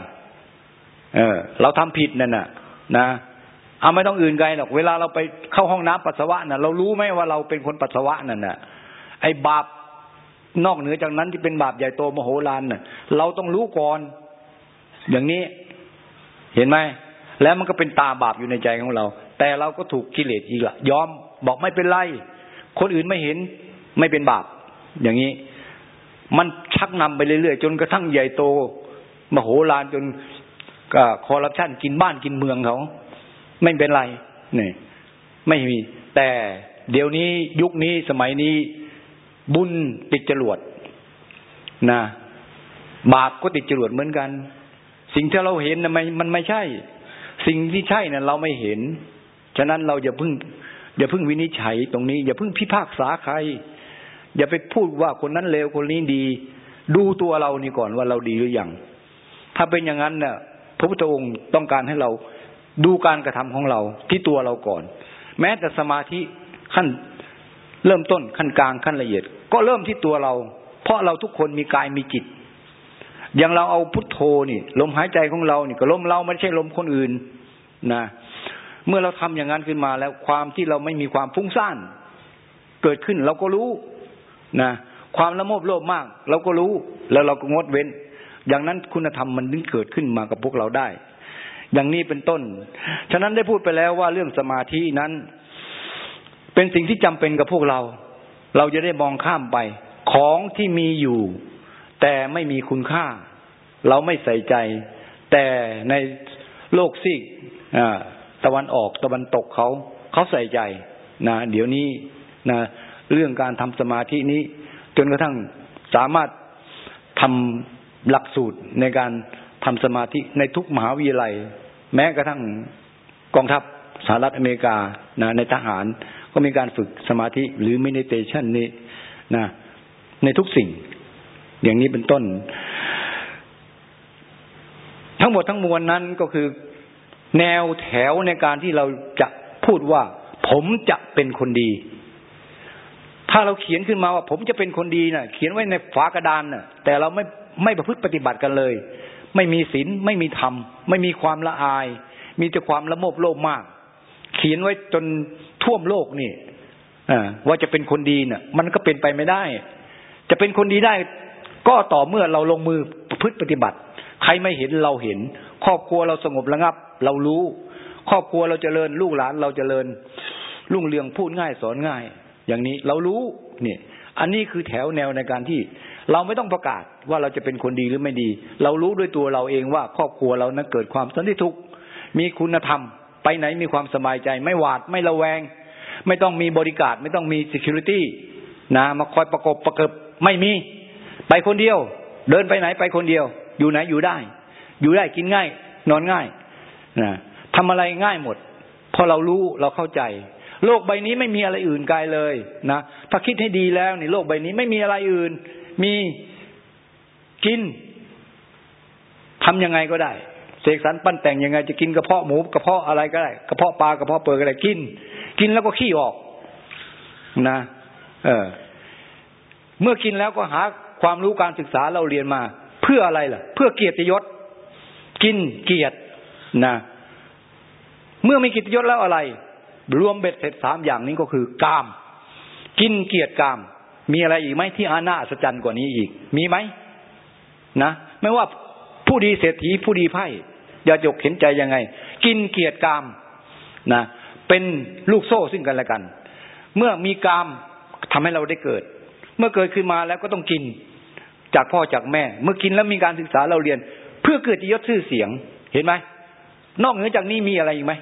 เออ เราทำผิดนั่นน่ะ นะ เอาไม่ต้องอื่นไกลหรอกเวลาเราไปเข้าห้องน้ำปัสสาวะน่ะ เรารู้ไหมว่าเราเป็นคนปัสสาวะนั่นน่ะ ไอ้บาปนอกเหนือจากนั้นที่เป็นบาปใหญ่โตมโหฬารน่ะ เราต้องรู้ก่อน อย่างนี้เห็นไหมแล้วมันก็เป็นตาบาปอยู่ในใจของเรา แต่เราก็ถูกกิเลสอีกละยอมบอกไม่เป็นไร คนอื่นไม่เห็นไม่เป็นบาป อย่างนี้ มันชักนำไปเรื่อยๆจนกระทั่งใหญ่โต มโหฬารจนก็คอร์รัปชันกินบ้านกินเมืองเขา ไม่เป็นไรเนี่ยไม่มี แต่เดี๋ยวนี้ยุคนี้สมัยนี้ บุญติดจรวดนะบาปก็ติดจรวดเหมือนกัน สิ่งที่เราเห็นนะมันมันไม่ใช่ สิ่งที่ใช่นะ่ะ เราไม่เห็น ฉะนั้นเราอย่าพึ่ง อย่าพึ่งวินิจฉัยตรงนี้ อย่าพึ่งพิพากษาใคร อย่าไปพูดว่าคนนั้นเลวคนนี้ดี ดูตัวเรานี่ก่อนว่าเราดีหรือยังถ้าเป็นอย่างนั้นเนะ่ะ พระพุทธองค์ต้องการให้เรา ดูการกระทำของเราที่ตัวเราก่อน แม้แต่สมาธิขั้นเริ่มต้นขั้นกลางขั้นละเอียด ก็เริ่มที่ตัวเรา เพราะเราทุกคนมีกายมีจิต อย่างเราเอาพุทโธนี่ ลมหายใจของเรานี่ก็ลมเราไม่ใช่ลมคนอื่นนะเมื่อเราทำอย่างนั้นขึ้นมาแล้วความที่เราไม่มีความฟุ้งซ่านเกิดขึ้นเราก็รู้นะความละโมบโลภมาก เราก็รู้แล้วเราก็งดเว้น อย่างนั้นคุณธรรมมันถึงเกิดขึ้นมากับพวกเราได้ อย่างนี้เป็นต้น ฉะนั้นได้พูดไปแล้วว่าเรื่องสมาธินั้น เป็นสิ่งที่จำเป็นกับพวกเรา เราจะได้มองข้ามไป ของที่มีอยู่ แต่ไม่มีคุณค่า เราไม่ใส่ใจ แต่ในโลกซีกตะวันออกตะวันตกเขา เขาใส่ใจนะเดี๋ยวนี้นะเรื่องการทำสมาธินี้ จนกระทั่งสามารถทำหลักสูตรในการทำสมาธิในทุกมหาวิทยาลัย แม้กระทั่งกองทัพสหรัฐอเมริกานะในทหารก็มีการฝึกสมาธิหรือมินิเตชันนี้นะในทุกสิ่ง อย่างนี้เป็นต้น ทั้งหมดทั้งมวลนั้นก็คือแนวแถวในการที่เราจะพูดว่า ผมจะเป็นคนดี ถ้าเราเขียนขึ้นมาว่า ผมจะเป็นคนดีนะ่ะ เขียนไว้ในฝากระดานนะ่ะ แต่เราไม่ไม่ประพฤติปฏิบัติกันเลย ไม่มีศีลไม่มีธรรม ไม่มีความละอาย มีแต่ความละโมบโลภมาก เขียนไว้จนท่วมโลกนี่ว่าจะเป็นคนดีเนะ่ะมันก็เป็นไปไม่ได้ จะเป็นคนดีได้ ก็ต่อเมื่อเราลงมือพฤติปฏิบัติ ใครไม่เห็นเราเห็น ครอบครัวเราสงบระงับ เรารู้ ครอบครัวเราจเจริญ ลูกหลานเราจเจริญรุ่งเรืองพูดง่ายสอนง่าย อย่างนี้เรารู้เนี่ย อันนี้คือแถวแนวในการที่ เราไม่ต้องประกาศ ว่าเราจะเป็นคนดีหรือไม่ดี เรารู้ด้วยตัวเราเองว่าครอบครัวเรานั้นเกิดความสันติทุกมีคุณธรรม ไปไหนมีความสบายใจ ไม่หวาดไม่ระแวง ไม่ต้องมีบริการไม่ต้องมี security นะมาคอยประกบประกบไม่มี ไปคนเดียว เดินไปไหนไปคนเดียว อยู่ไหนอยู่ได้ อยู่ได้กินง่าย นอนง่ายนะทำอะไรง่ายหมดพอเรารู้เราเข้าใจ โลกใบนี้ไม่มีอะไรอื่นกายเลยนะถ้าคิดให้ดีแล้วนี่โลกใบนี้ไม่มีอะไรอื่น มี กินทำยังไงก็ได้เสกสรรปั้นแต่งยังไงจะกินกระเพาะหมูกระเพาะอะไรก็ได้กระเพาะปลากระเพาะเปิดก็ได้กิน กินแล้วก็ขี้ออกนะ เออ เมื่อกินแล้วก็หาความรู้การศึกษาเราเรียนมา เพื่ออะไรล่ะ เพื่อเกียรติยศ กินเกียรตินะเมื่อมีกิจยศแล้วอะไร รวมเบ็ดเสร็จสามอย่างนี้ก็คือกาม กินเกียรติกาม มีอะไรอีกไหมที่อาณาสัจจ์กว่านี้อีก มีไหม นะไม่ว่าผู้ดีเศรษฐีผู้ดีไพ่ยาจกเห็นใจยังไง กินเกียรติกามนะ เป็นลูกโซ่ซึ่งกันและกัน เมื่อมีกามทำให้เราได้เกิด เมื่อเกิดขึ้นมาแล้วก็ต้องกินจากพ่อจากแม่ เมื่อกินแล้วมีการศึกษาเราเรียน เพื่อเกิดยศชื่อเสียงเห็นไหมนอกเหนือจากนี้มีอะไรอีกไหม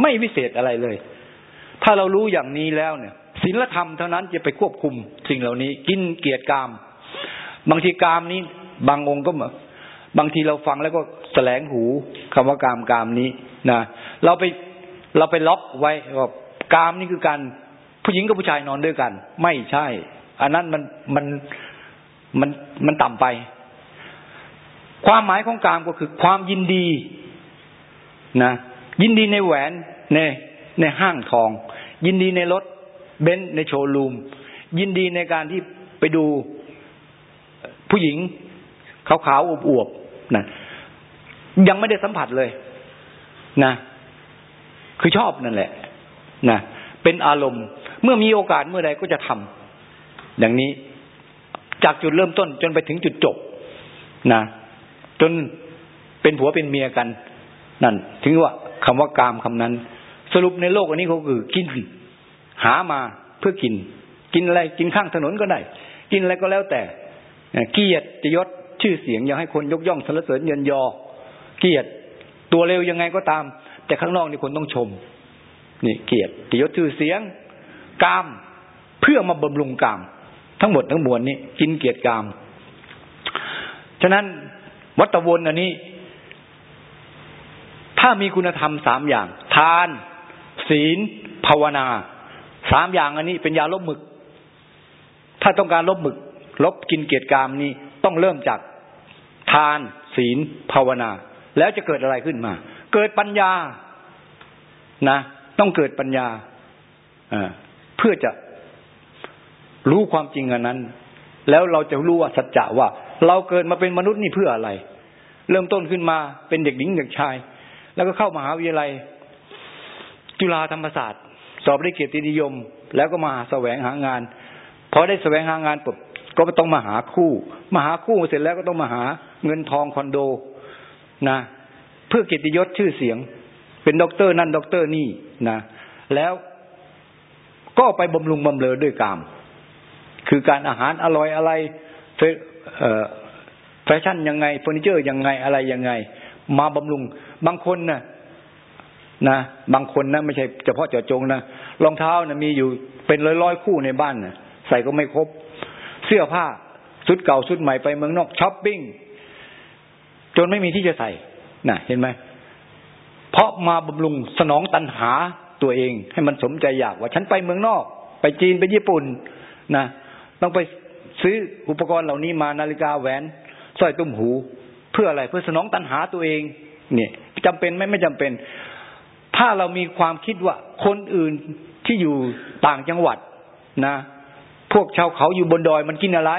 ไม่วิเศษอะไรเลย ถ้าเรารู้อย่างนี้แล้วเนี่ยศีลธรรมเท่านั้นจะไปควบคุมสิ่งเหล่านี้ กินเกียรติกาม บางทีกามนี้ บางองค์ก็บางทีเราฟังแล้วก็แสลงหูคำว่ากามกามนี้นะเราไปเราไปล็อกไว้ว่ากามนี่คือการผู้หญิงกับผู้ชายนอนด้วยกัน ไม่ใช่ อันนั้นมันมันมันมันต่ำไป ความหมายของกามก็คือความยินดีนะยินดีในแหวนในในห้างทอง ยินดีในรถเบนซ์ในโชว์รูมยินดีในการที่ไปดูผู้หญิง ขาวๆอวบๆนะยังไม่ได้สัมผัสเลยนะ คือชอบนั่นแหละนะเป็นอารมณ์ เมื่อมีโอกาสเมื่อใดก็จะทำอย่างนี้จากจุดเริ่มต้นจนไปถึงจุดจบนะจนเป็นผัวเป็นเมียกัน นั่น ถึงว่าคำว่ากามคำนั้น สรุปในโลกอันนี้เขาคือกิน หามาเพื่อกิน กินอะไรกินข้างถนนก็ได้ กินอะไรก็แล้วแต่เกียรติยศ ชื่อเสียงอยากให้คนยกย่องสรรเสริญเยินยอ เกียรติตัวเร็วยังไงก็ตาม แต่ข้างนอกนี่คนต้องชม นี่เกียรติยศชื่อเสียง กามเพื่อมาบำรุงกาม ทั้งหมดทั้งมวลนี้กินเกียรติกาม ฉะนั้นวัตวนอันนี้ ถ้ามีคุณธรรมสามอย่าง ทาน ศีล ภาวนาสามอย่างอันนี้เป็นยาลบหมึก ถ้าต้องการลบหมึก ลบกินเกียรติกามนี้ต้องเริ่มจาก ทานศีลภาวนา แล้วจะเกิดอะไรขึ้นมา เกิดปัญญานะ ต้องเกิดปัญญาเพื่อจะรู้ความจริงอันนั้น แล้วเราจะรู้ว่าสัจจะว่า เราเกิดมาเป็นมนุษย์นี่เพื่ออะไร เริ่มต้นขึ้นมาเป็นเด็กหญิงเด็กชาย แล้วก็เข้ามหาวิทยาลัย จุฬาธรรมศาสตร์ สอบได้เกียรตินิยม แล้วก็มาแสวงหางานพอได้แสวงหางานปุ๊บ ก็ต้องมาหาคู่ มาหาคู่เสร็จแล้วก็ต้องมาหาเงินทองคอนโดนะ เพื่อเกียรติยศชื่อเสียง เป็นด็อกเตอร์นั่นด็อกเตอร์นี่นะแล้วก็ไปบำรุงบำเรอด้วยกาม คือการอาหารอร่อยอะไรแฟชั่นยังไงเฟอร์นิเจอร์ยังไงอะไรยังไง มาบำรุง บางคนนะนะบางคนนะไม่ใช่เฉพาะเจาะจงนะรองเท้านะมีอยู่เป็นร้อยร้อยคู่ในบ้านนะใส่ก็ไม่ครบ เสื้อผ้าชุดเก่าชุดใหม่ไปเมืองนอกช้อปปิ้งจนไม่มีที่จะใส่น่ะ เห็นไหมเพราะมาบำรุงสนองตันหาตัวเอง ให้มันสมใจอยากว่า ฉันไปเมืองนอก ไปจีนไปญี่ปุ่นนะต้องไปซื้ออุปกรณ์เหล่านี้มานาฬิกาแหวนสร้อยตุ้มหู เพื่ออะไรเพื่อสนองตันหาตัวเอง เนี่ยจำเป็นไหมไม่จำเป็น ถ้าเรามีความคิดว่าคนอื่นที่อยู่ต่างจังหวัดนะ วกชาวเขาอยู่บนดอยมันกินอะไร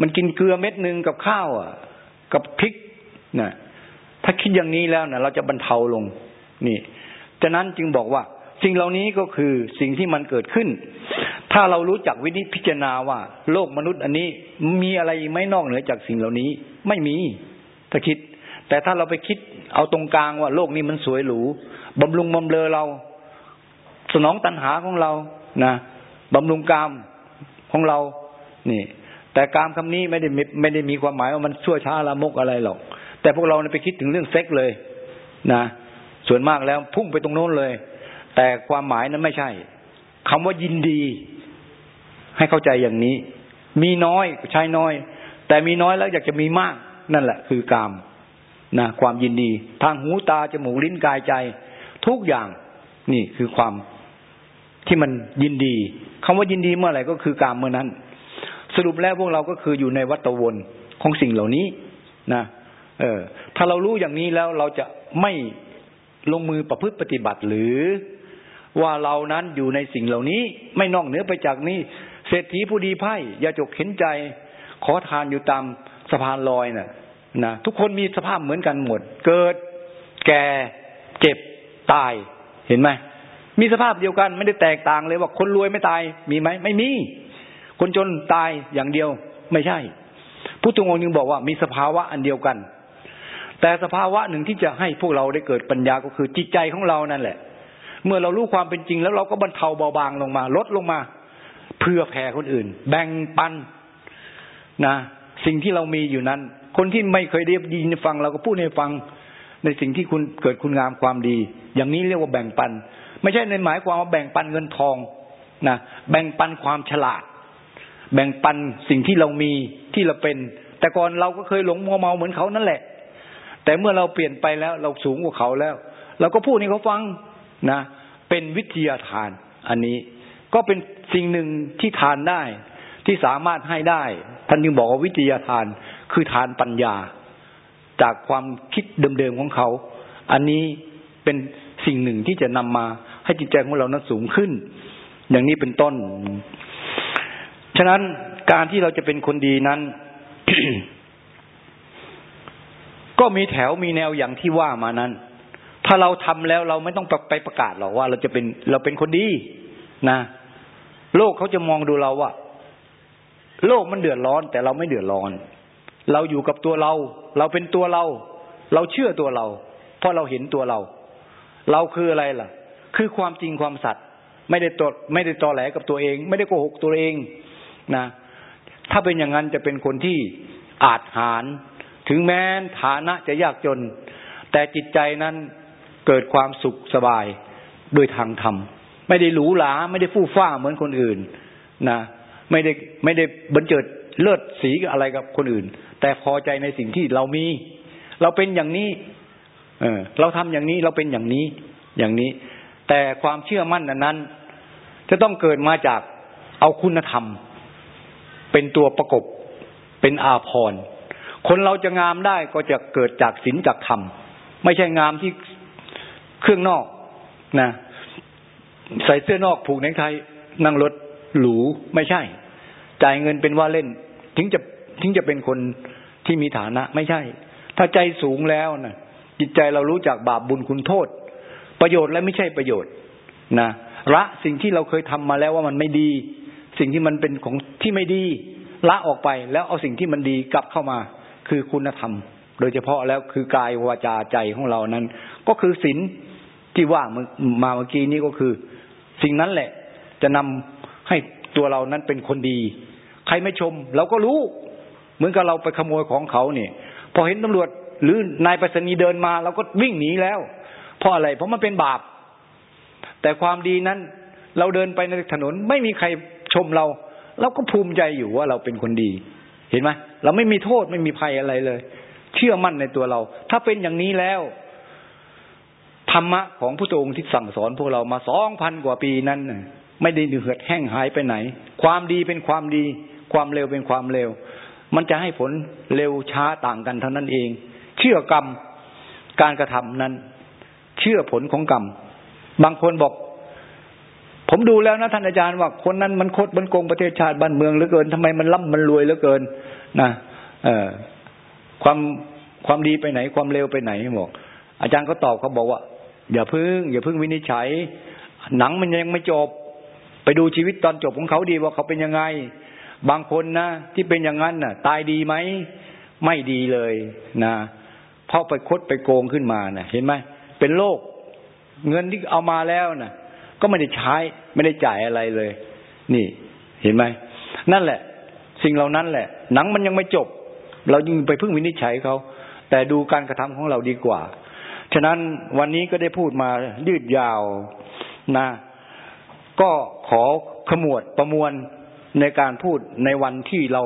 มันกินเกลือเม็ดหนึ่งกับข้าวอะ กับพริกนะถ้าคิดอย่างนี้แล้วนะเราจะบรรเทาลง นี่ฉะนั้นจึงบอกว่า สิ่งเหล่านี้ก็คือสิ่งที่มันเกิดขึ้น ถ้าเรารู้จักวินิจพิจารณาว่า โลกมนุษย์อันนี้มีอะไรไม่นอกเหนือจากสิ่งเหล่านี้ ไม่มี ถ้าคิด แต่ถ้าเราไปคิดเอาตรงกลางว่า โลกนี้มันสวยหรูบำรุงบำเรอเรา สนองตัณหาของเรานะบำรุงกาม ของเรา นี่ แต่กามคำนี้ไม่ได้ไม่ได้มีความหมายว่ามันชั่วช้าละมกอะไรหรอก แต่พวกเราไปคิดถึงเรื่องเซ็กเลยนะส่วนมากแล้วพุ่งไปตรงโน้นเลย แต่ความหมายนั้นไม่ใช่คำว่ายินดี ให้เข้าใจอย่างนี้ มีน้อยใช้น้อย แต่มีน้อยแล้วอยากจะมีมาก นั่นแหละ คือกามนะความยินดี ทางหูตาจมูกลิ้นกายใจ ทุกอย่างนี่คือความที่มันยินดี คำว่ายินดีเมื่อไหร่ก็คือกามเมื่อนั้น สรุปแล้วพวกเราก็คืออยู่ในวัฏวนของสิ่งเหล่านี้นะเออ ถ้าเรารู้อย่างนี้แล้วเราจะไม่ลงมือประพฤติปฏิบัติหรือว่าเรานั้นอยู่ในสิ่งเหล่านี้ ไม่นอกเหนือไปจากนี้ เศรษฐีผู้ดีไพ่ยาจกเห็นใจ ขอทานอยู่ตามสะพานลอยนะ่ะนะทุกคนมีสภาพเหมือนกันหมด เกิด แก่ เจ็บ ตาย เห็นไหม มีสภาพเดียวกันไม่ได้แตกต่างเลยว่าคนรวยไม่ตายมีไหมไม่มี คนจนตายอย่างเดียวไม่ใช่พุทธองค์ยังบอกว่ามีสภาวะอันเดียวกัน แต่สภาวะหนึ่งที่จะให้พวกเราได้เกิดปัญญาก็คือจิตใจของเรานั่นแหละ เมื่อเรารู้ความเป็นจริงแล้วเราก็บรรเทาเบาบางลงมา ลดลงมาเพื่อแผ่คนอื่น แบ่งปันนะสิ่งที่เรามีอยู่นั้น คนที่ไม่เคยได้ยินฟังเราก็พูดให้ฟังในสิ่งที่คุณเกิดคุณงามความดี อย่างนี้เรียกว่าแบ่งปัน ไม่ใช่ในหมายความว่าแบ่งปันเงินทองนะแบ่งปันความฉลาด แบ่งปันสิ่งที่เรามีที่เราเป็น แต่ก่อนเราก็เคยหลงมัวเมาเหมือนเขานั่นแหละ แต่เมื่อเราเปลี่ยนไปแล้ว เราสูงกว่าเขาแล้ว เราก็พูดให้เขาฟังนะ เป็นวิทยาทาน อันนี้ก็เป็นสิ่งหนึ่งที่ทานได้ที่สามารถให้ได้ ท่านจึงบอกว่าวิทยาทานคือทานปัญญา จากความคิดเดิมๆของเขา อันนี้เป็นสิ่งหนึ่งที่จะนำมา ให้จิตใจของเรานั้นสูงขึ้น อย่างนี้เป็นต้น ฉะนั้นการที่เราจะเป็นคนดีนั้น ก็มีแถวมีแนวอย่างที่ว่ามานั้น ถ้าเราทำแล้วเราไม่ต้องไปประกาศหรอกว่า เราจะเป็นเราเป็นคนดีนะโลกเขาจะมองดูเราว่าโลกมันเดือดร้อน แต่เราไม่เดือดร้อน เราอยู่กับตัวเรา เราเป็นตัวเรา เราเชื่อตัวเรา เพราะเราเห็นตัวเรา เราคืออะไรล่ะ คือความจริงความสัตย์ไม่ได้ตดไม่ได้ตอแหลกับตัวเอง ไม่ได้โกหกตัวเองนะ ถ้าเป็นอย่างนั้นจะเป็นคนที่อาจหารถึงแม้ฐานะจะยากจน แต่จิตใจนั้นเกิดความสุขสบายโดยทางธรรมไม่ได้หรูหราไม่ได้ฟู่ฟ้าเหมือนคนอื่นนะไม่ได้ไม่ได้บันเจิดเลือดสีอะไรกับคนอื่น แต่พอใจในสิ่งที่เรามี เราเป็นอย่างนี้ เออเราทำอย่างนี้เราเป็นอย่างนี้อย่างนี้ แต่ความเชื่อมั่นนั้น จะต้องเกิดมาจากเอาคุณธรรม เป็นตัวประกบเป็นอาภรณ์คนเราจะงามได้ก็จะเกิดจากศีลจากธรรม ไม่ใช่งามที่เครื่องนอกนะใส่เสื้อนอกผูกในไทยนั่งรถหรูไม่ใช่ จ่ายเงินเป็นว่าเล่นถึงจะถึงจะเป็นคนที่มีฐานะ ไม่ใช่ ถ้าใจสูงแล้วนะจิตใจเรารู้จักบาปบุญคุณโทษ ประโยชน์และไม่ใช่ประโยชน์นะละสิ่งที่เราเคยทำมาแล้วว่ามันไม่ดี สิ่งที่มันเป็นของที่ไม่ดีละออกไปแล้วเอาสิ่งที่มันดีกลับเข้ามา คือคุณธรรม โดยเฉพาะแล้วคือกายวาจาใจของเรานั้น ก็คือศีลที่ว่ามาเมื่อกี้นี้ก็คือ สิ่งนั้นแหละ จะนำให้ตัวเรานั้นเป็นคนดี ใครไม่ชมเราก็รู้ เหมือนกับเราไปขโมยของเขาเนี่ย พอเห็นตำรวจหรือนายประสนีเดินมาเราก็วิ่งหนีแล้ว เพราะอะไรเพราะมันเป็นบาป แต่ความดีนั้น เราเดินไปในถนนไม่มีใครชมเรา เราก็ภูมิใจอยู่ว่าเราเป็นคนดี เห็นไหมเราไม่มีโทษไม่มีภัยอะไรเลย เชื่อมั่นในตัวเรา ถ้าเป็นอย่างนี้แล้วธรรมะของพระองค์ที่สั่งสอนพวกเรามาสองพันกว่าปีนั้นไม่ได้เหือดแห้งหายไปไหน ความดีเป็นความดี ความเร็วเป็นความเร็ว มันจะให้ผลเร็วช้าต่างกันเท่านั้นเอง เชื่อกรรมการกระทำนั้น เชื่อผลของกรรม บางคนบอก ผมดูแล้วนะท่านอาจารย์ว่าคนนั้นมันโคตรมันโกงประเทศชาติบ้านเมืองเหลือเกินทำไมมันร่ำมันรวยเหลือเกิน นะเออความความดีไปไหน ความเร็วไปไหนบอกอาจารย์ก็ตอบเขาบอกว่า อย่าพึ่ง อย่าพึ่งวินิจฉัย หนังมันยังไม่จบ ไปดูชีวิตตอนจบของเขาดีว่าเขาเป็นยังไง บางคนนะที่เป็นอย่างนั้นน่ะ ตายดีไหมไม่ดีเลยนะเพราะไปคดไปโกงขึ้นมานะ่ะ เห็นไหม เป็นโรคเงินที่เอามาแล้วนะ่ะ ก็ไม่ได้ใช้ไม่ได้จ่ายอะไรเลย นี่เห็นไหมนั่นแหละ สิ่งเหล่านั้นแหละ หนังมันยังไม่จบ เรายิงไปพึ่งวินิจฉัยเขา แต่ดูการกระทำของเราดีกว่า ฉะนั้นวันนี้ก็ได้พูดมายืดยาวนะ ก็ขอขมวดประมวลในการพูดในวันที่เรา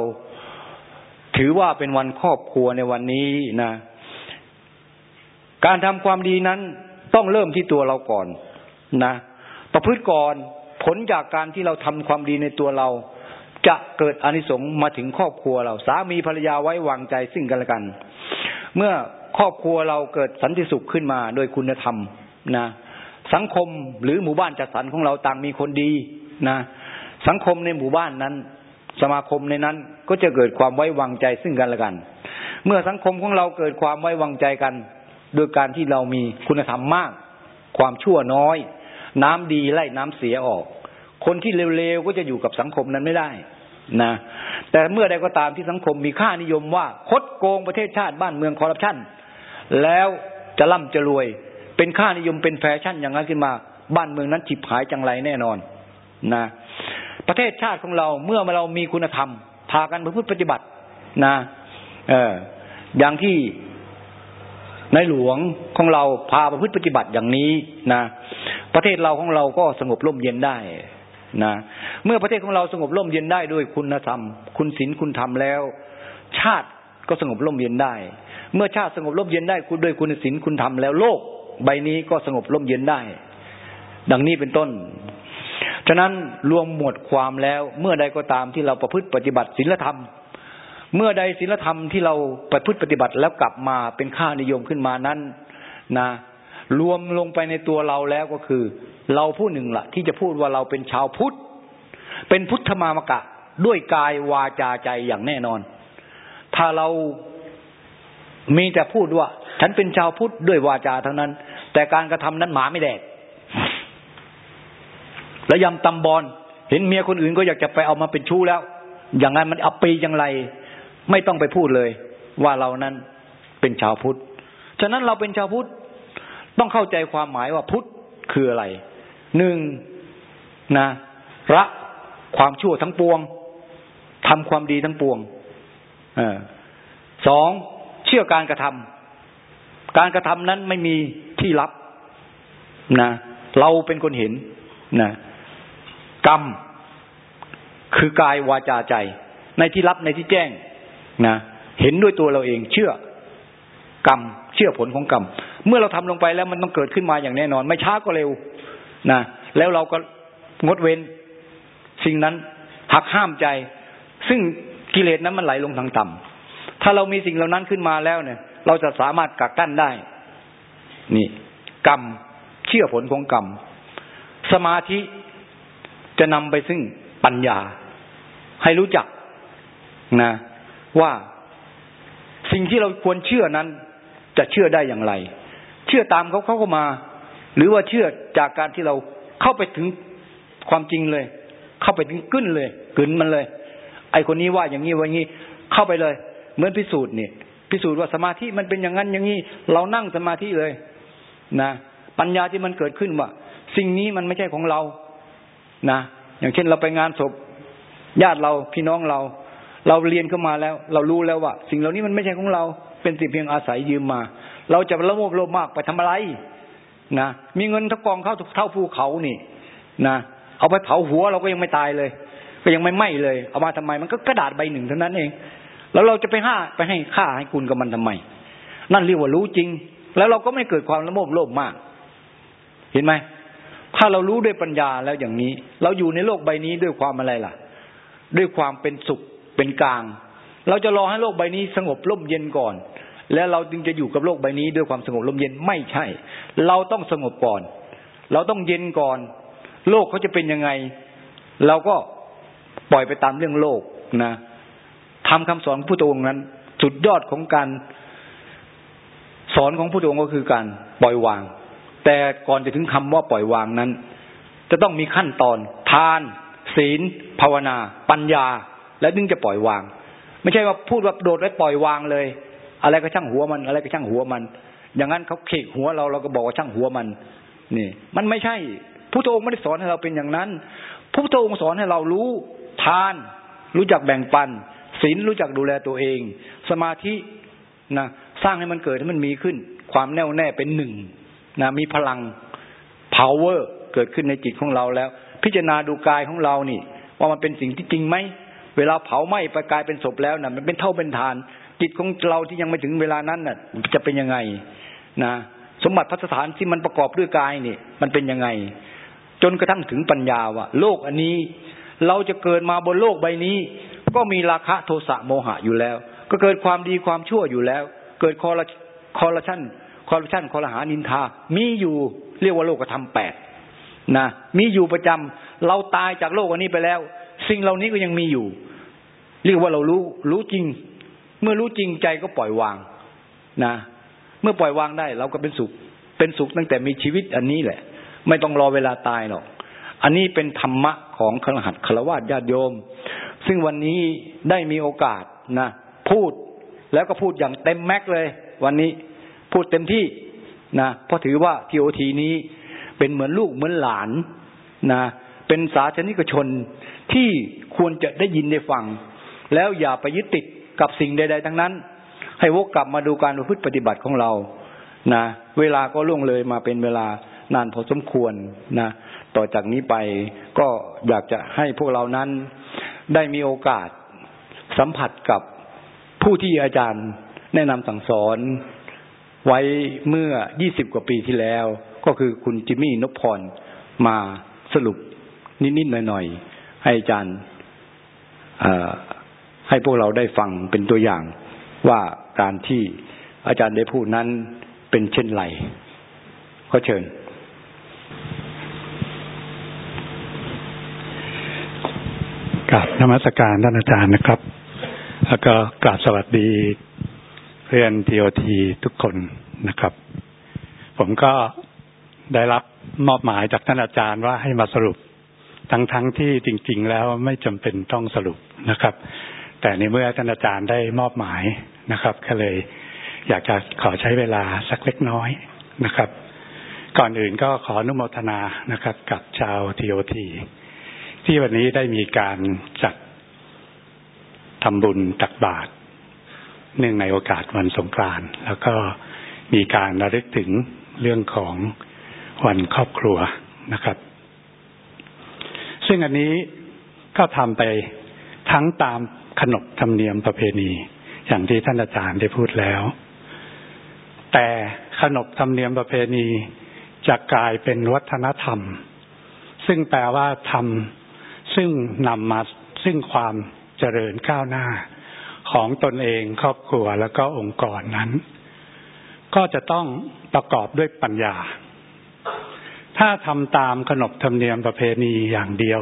ถือว่าเป็นวันครอบครัวในวันนี้นะ การทำความดีนั้นต้องเริ่มที่ตัวเราก่อนนะ ประพฤติก่อนผลจากการที่เราทำความดีในตัวเรา จะเกิดอนิสงส์มาถึงครอบครัวเราสามีภรรยาไว้วางใจซึ่งกันและกัน เมื่อครอบครัวเราเกิดสันติสุขขึ้นมาโดยคุณธรรมนะ สังคมหรือหมู่บ้านจัดสรรของเราต่างมีคนดีนะ สังคมในหมู่บ้านนั้น สมาคมในนั้นก็จะเกิดความไว้วางใจซึ่งกันและกัน เมื่อสังคมของเราเกิดความไว้วางใจกัน โดยการที่เรามีคุณธรรมมาก ความชั่วน้อย น้ำดีไล่น้ำเสียออก คนที่เร็วๆก็จะอยู่กับสังคมนั้นไม่ได้นะแต่เมื่อใดก็ตามที่สังคมมีค่านิยมว่าคดโกงประเทศชาติบ้านเมืองคอร์รัปชันแล้วจะร่ำจะรวย เป็นค่านิยมเป็นแฟชั่นอย่างนั้นขึ้นมา บ้านเมืองนั้นฉิบหายจังไรแน่นอนนะประเทศชาติของเราเมื่อเรามีคุณธรรม พากันประพฤติปฏิบัตินะเอออย่างที่ ในหลวงของเราพาประพฤติปฏิบัติอย่างนี้นะ ประเทศเราของเราก็สงบร่มเย็นได้นะเมื่อประเทศของเราสงบร่มเย็นได้ด้วยคุณธรรม คุณศีลคุณธรรมแล้ว ชาติก็สงบร่มเย็นได้ เมื่อชาติสงบร่มเย็นได้คุณด้วยคุณศีลคุณธรรมแล้วโลก ใบนี้ก็สงบร่มเย็นได้ ดังนี้เป็นต้นฉะนั้นรวมหมวดความแล้วเมื่อใดก็ตามที่เราประพฤติปฏิบัติศีลธรรม เมื่อใดศีลธรรมที่เราประพฤติปฏิบัติแล้วกลับมาเป็นค่านิยมขึ้นมานั้นนะ รวมลงไปในตัวเราแล้วก็คือ เราผู้หนึ่งละ่ะ ที่จะพูดว่าเราเป็นชาวพุทธ เป็นพุทธมามกะ ด้วยกายวาจาใจอย่างแน่นอน ถ้าเรามีแต่พูดว่า ฉันเป็นชาวพุทธด้วยวาจาทั้งนั้น แต่การกระทำนั้นหมาไม่แดกแล้วยำตำบอลเห็นเมียคนอื่นก็อยากจะไปเอามาเป็นชู้แล้ว อย่างนั้นมันอับปีอย่างไร ไม่ต้องไปพูดเลย ว่าเรานั้นเป็นชาวพุทธ ฉะนั้นเราเป็นชาวพุทธต้องเข้าใจความหมายว่าพุทธคืออะไร หนึ่งนะละความชั่วทั้งปวงทำความดีทั้งปวงอสองเชื่อการกระทำการกระทำนั้นไม่มีที่รับนะเราเป็นคนเห็นนะกรรมคือกายวาจาใจ ในที่รับในที่แจ้ง นะเห็นด้วยตัวเราเอง เชื่อกรรม เชื่อผลของกรรม เมื่อเราทำลงไปแล้วมันต้องเกิดขึ้นมาอย่างแน่นอน ไม่ช้าก็เร็วนะแล้วเราก็งดเว้น สิ่งนั้นหักห้ามใจ ซึ่งกิเลสนั้นมันไหลลงทางต่ำถ้าเรามีสิ่งเหล่านั้นขึ้นมาแล้วเนี่ย เราจะสามารถกักกั้นได้ นี่ กรรม เชื่อผลของกรรม สมาธิจะนำไปซึ่งปัญญา ให้รู้จักนะ ว่าสิ่งที่เราควรเชื่อนั้นจะเชื่อได้อย่างไร เชื่อตามเขาเขาก็มา หรือว่าเชื่อจากการที่เราเข้าไปถึงความจริงเลย เข้าไปถึงกึ้นเลยกึนมันเลย ไอคนนี้ว่าอย่างนี้ว่าอย่างนี้ เข้าไปเลย เหมือนพิสูจน์เนี่ยพิสูจน์ว่าสมาธิมันเป็นอย่างนั้นอย่างนี้ เรานั่งสมาธิเลย นะ ปัญญาที่มันเกิดขึ้นว่า สิ่งนี้มันไม่ใช่ของเรา นะ อย่างเช่นเราไปงานศพญาติเราพี่น้องเรา เราเรียนเข้ามาแล้ว เรารู้แล้วว่า สิ่งเหล่านี้มันไม่ใช่ของเราเป็นสิ่งเพียงอาศัยยืมมา เราจะละโมบโลภมากไปทำอะไรนะมีเงินทั้งกองเข้าเท่าภูเขานี่นะเอาไปเผาหัวเราก็ยังไม่ตายเลย ก็ยังไม่ไหม้เลย เอามาทำไมมันก็กระดาษใบหนึ่งเท่านั้นเอง แล้วเราจะไปห้าไปให้ค่าให้คุณกับมันทำไม นั่นเรียกว่ารู้จริง แล้วเราก็ไม่เกิดความละโมบโลภมาก เห็นไหมถ้าเรารู้ด้วยปัญญาแล้วอย่างนี้ เราอยู่ในโลกใบนี้ด้วยความอะไรล่ะ ด้วยความเป็นสุข เป็นกลาง เราจะรอให้โลกใบนี้สงบร่มเย็นก่อน แล้วเราจึงจะอยู่กับโลกใบนี้ด้วยความสงบลมเย็นไม่ใช่ เราต้องสงบก่อน เราต้องเย็นก่อน โลกเขาจะเป็นยังไง เราก็ปล่อยไปตามเรื่องโลกนะทำคำสอนผู้ตรงนั้น สุดยอดของการสอนของผู้ตรงก็คือการปล่อยวาง แต่ก่อนจะถึงคำว่าปล่อยวางนั้น จะต้องมีขั้นตอน ทาน ศีล ภาวนา ปัญญา แล้วถึงจะปล่อยวาง ไม่ใช่ว่าพูดว่าโดดไว้วปล่อยวางเลย อะไรก็ช่างหัวมัน อะไรก็ช่างหัวมัน อย่างนั้นเขาเขกหัวเราเราก็บอกว่าช่างหัวมัน นี่ มันไม่ใช่พระองค์ไม่ได้สอนให้เราเป็นอย่างนั้นพระองค์สอนให้เรารู้ทาน รู้จักแบ่งปันศีลรู้จักดูแลตัวเอง สมาธินะสร้างให้มันเกิดให้มันมีขึ้น ความแน่วแน่เป็นหนึ่งนะมีพลัง power เกิดขึ้นในจิตของเราแล้ว พิจารณาดูกายของเรานี่ ว่ามันเป็นสิ่งที่จริงไหม เวลาเผาไหม้ไปกลายเป็นศพแล้วนะ่ะ มันเป็นเท่าเป็นทาน จิตของเราที่ยังไม่ถึงเวลานั้นน่ะ จะเป็นยังไงนะสมบัติพัสถานที่มันประกอบด้วยกายนี่มันเป็นยังไง จนกระทั่งถึงปัญญาว่าโลกอันนี้ เราจะเกิดมาบนโลกใบนี้ ก็มีราคะโทสะโมหะอยู่แล้ว ก็เกิดความดีความชั่วอยู่แล้ว เกิดคอร์คอร์รัปชันคอร์รัปชันครหานินทา มีอยู่เรียกว่าโลกธรรมแปดนะมีอยู่ประจำเราตายจากโลกอันนี้ไปแล้ว สิ่งเหล่านี้ก็ยังมีอยู่ เรียกว่าเรารู้รู้จริง เมื่อรู้จริงใจก็ปล่อยวางนะ เมื่อปล่อยวางได้ เราก็เป็นสุข เป็นสุขตั้งแต่มีชีวิตอันนี้แหละ ไม่ต้องรอเวลาตายหรอก อันนี้เป็นธรรมะของขรหัสคารวะญาติโยม ซึ่งวันนี้ได้มีโอกาสนะพูดแล้วก็พูดอย่างเต็มแม็กเลย วันนี้พูดเต็มที่นะเพราะถือว่าทีโอทีนี้เป็นเหมือนลูกเหมือนหลานนะเป็นสาธารนิกชน ที่ควรจะได้ยินได้ฟัง แล้วอย่าไปยึดติดกับสิ่งใด ๆ ทั้งนั้น ให้วกกลับมาดูการประพฤติปฏิบัติของเรานะเวลาก็ล่วงเลยมาเป็นเวลานานพอสมควรนะต่อจากนี้ไปก็อยากจะให้พวกเรานั้นได้มีโอกาสสัมผัสกับผู้ที่อาจารย์แนะนำสั่งสอนไว้เมื่อ 20 กว่าปีที่แล้ว ก็คือคุณจิมมี่นพพรมาสรุปนิด ๆ หน่อย ๆ ให้อาจารย์ให้พวกเราได้ฟังเป็นตัวอย่างว่าการที่อาจารย์ได้พูดนั้นเป็นเช่นไรก็เชิญ กราบนมัสการท่านอาจารย์นะครับ แล้วก็กราบสวัสดีเพื่อนทีโอทีทุกคนนะครับ ผมก็ได้รับมอบหมายจากท่านอาจารย์ว่าให้มาสรุป ทั้งทั้งที่จริง ๆ แล้วไม่จำเป็นต้องสรุปนะครับ แต่ในเมื่อท่านอาจารย์ได้มอบหมายนะครับ ก็เลยอยากจะขอใช้เวลาสักเล็กน้อยนะครับ ก่อนอื่นก็ขออนุโมทนานะครับ กับชาวทีโอทีที่วันนี้ได้มีการจัดทำบุญตักบาตรเนื่องในโอกาสวันสงกรานต์แล้วก็มีการระลึกถึงเรื่องของวันครอบครัวนะครับ ซึ่งอันนี้ก็ทำไปทั้งตามขนบธรรมเนียมประเพณี อย่างที่ท่านอาจารย์ได้พูดแล้ว แต่ขนบธรรมเนียมประเพณีจะกลายเป็นวัฒนธรรม ซึ่งแปลว่าทำซึ่งนำมาซึ่งความเจริญก้าวหน้า ของตนเองครอบครัวแล้วก็องค์กรนั้น ก็จะต้องประกอบด้วยปัญญา ถ้าทำตามขนบธรรมเนียมประเพณีอย่างเดียว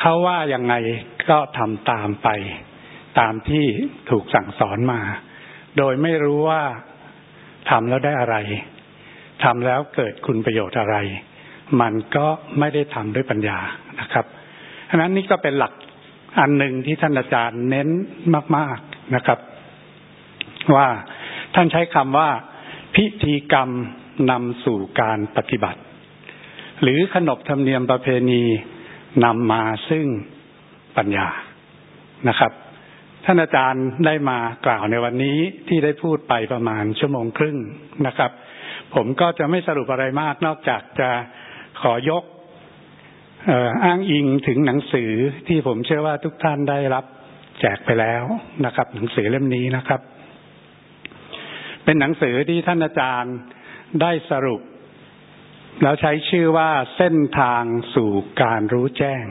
เขาว่ายังไงก็ทำตามไป ตามที่ถูกสั่งสอนมา โดยไม่รู้ว่าทำแล้วได้อะไรทำแล้วเกิดคุณประโยชน์อะไร มันก็ไม่ได้ทำด้วยปัญญานะครับฉะนั้นนี่ก็เป็นหลักอันหนึ่งที่ท่านอาจารย์เน้นมาก ๆนะครับ ว่าท่านใช้คำว่า พิธีกรรม นำสู่การปฏิบัติ หรือขนบธรรมเนียมประเพณีนำมาซึ่งปัญญานะครับ ท่านอาจารย์ได้มากล่าวในวันนี้ที่ได้พูดไปประมาณชั่วโมงครึ่งนะครับ ผมก็จะไม่สรุปอะไรมากนอกจากจะขอยกอ้างอิงถึงหนังสือที่ผมเชื่อว่าทุกท่านได้รับแจกไปแล้วนะครับ หนังสือเล่มนี้นะครับ เป็นหนังสือที่ท่านอาจารย์ ได้สรุป แล้วใช้ชื่อว่าเส้นทางสู่การรู้แจ้ง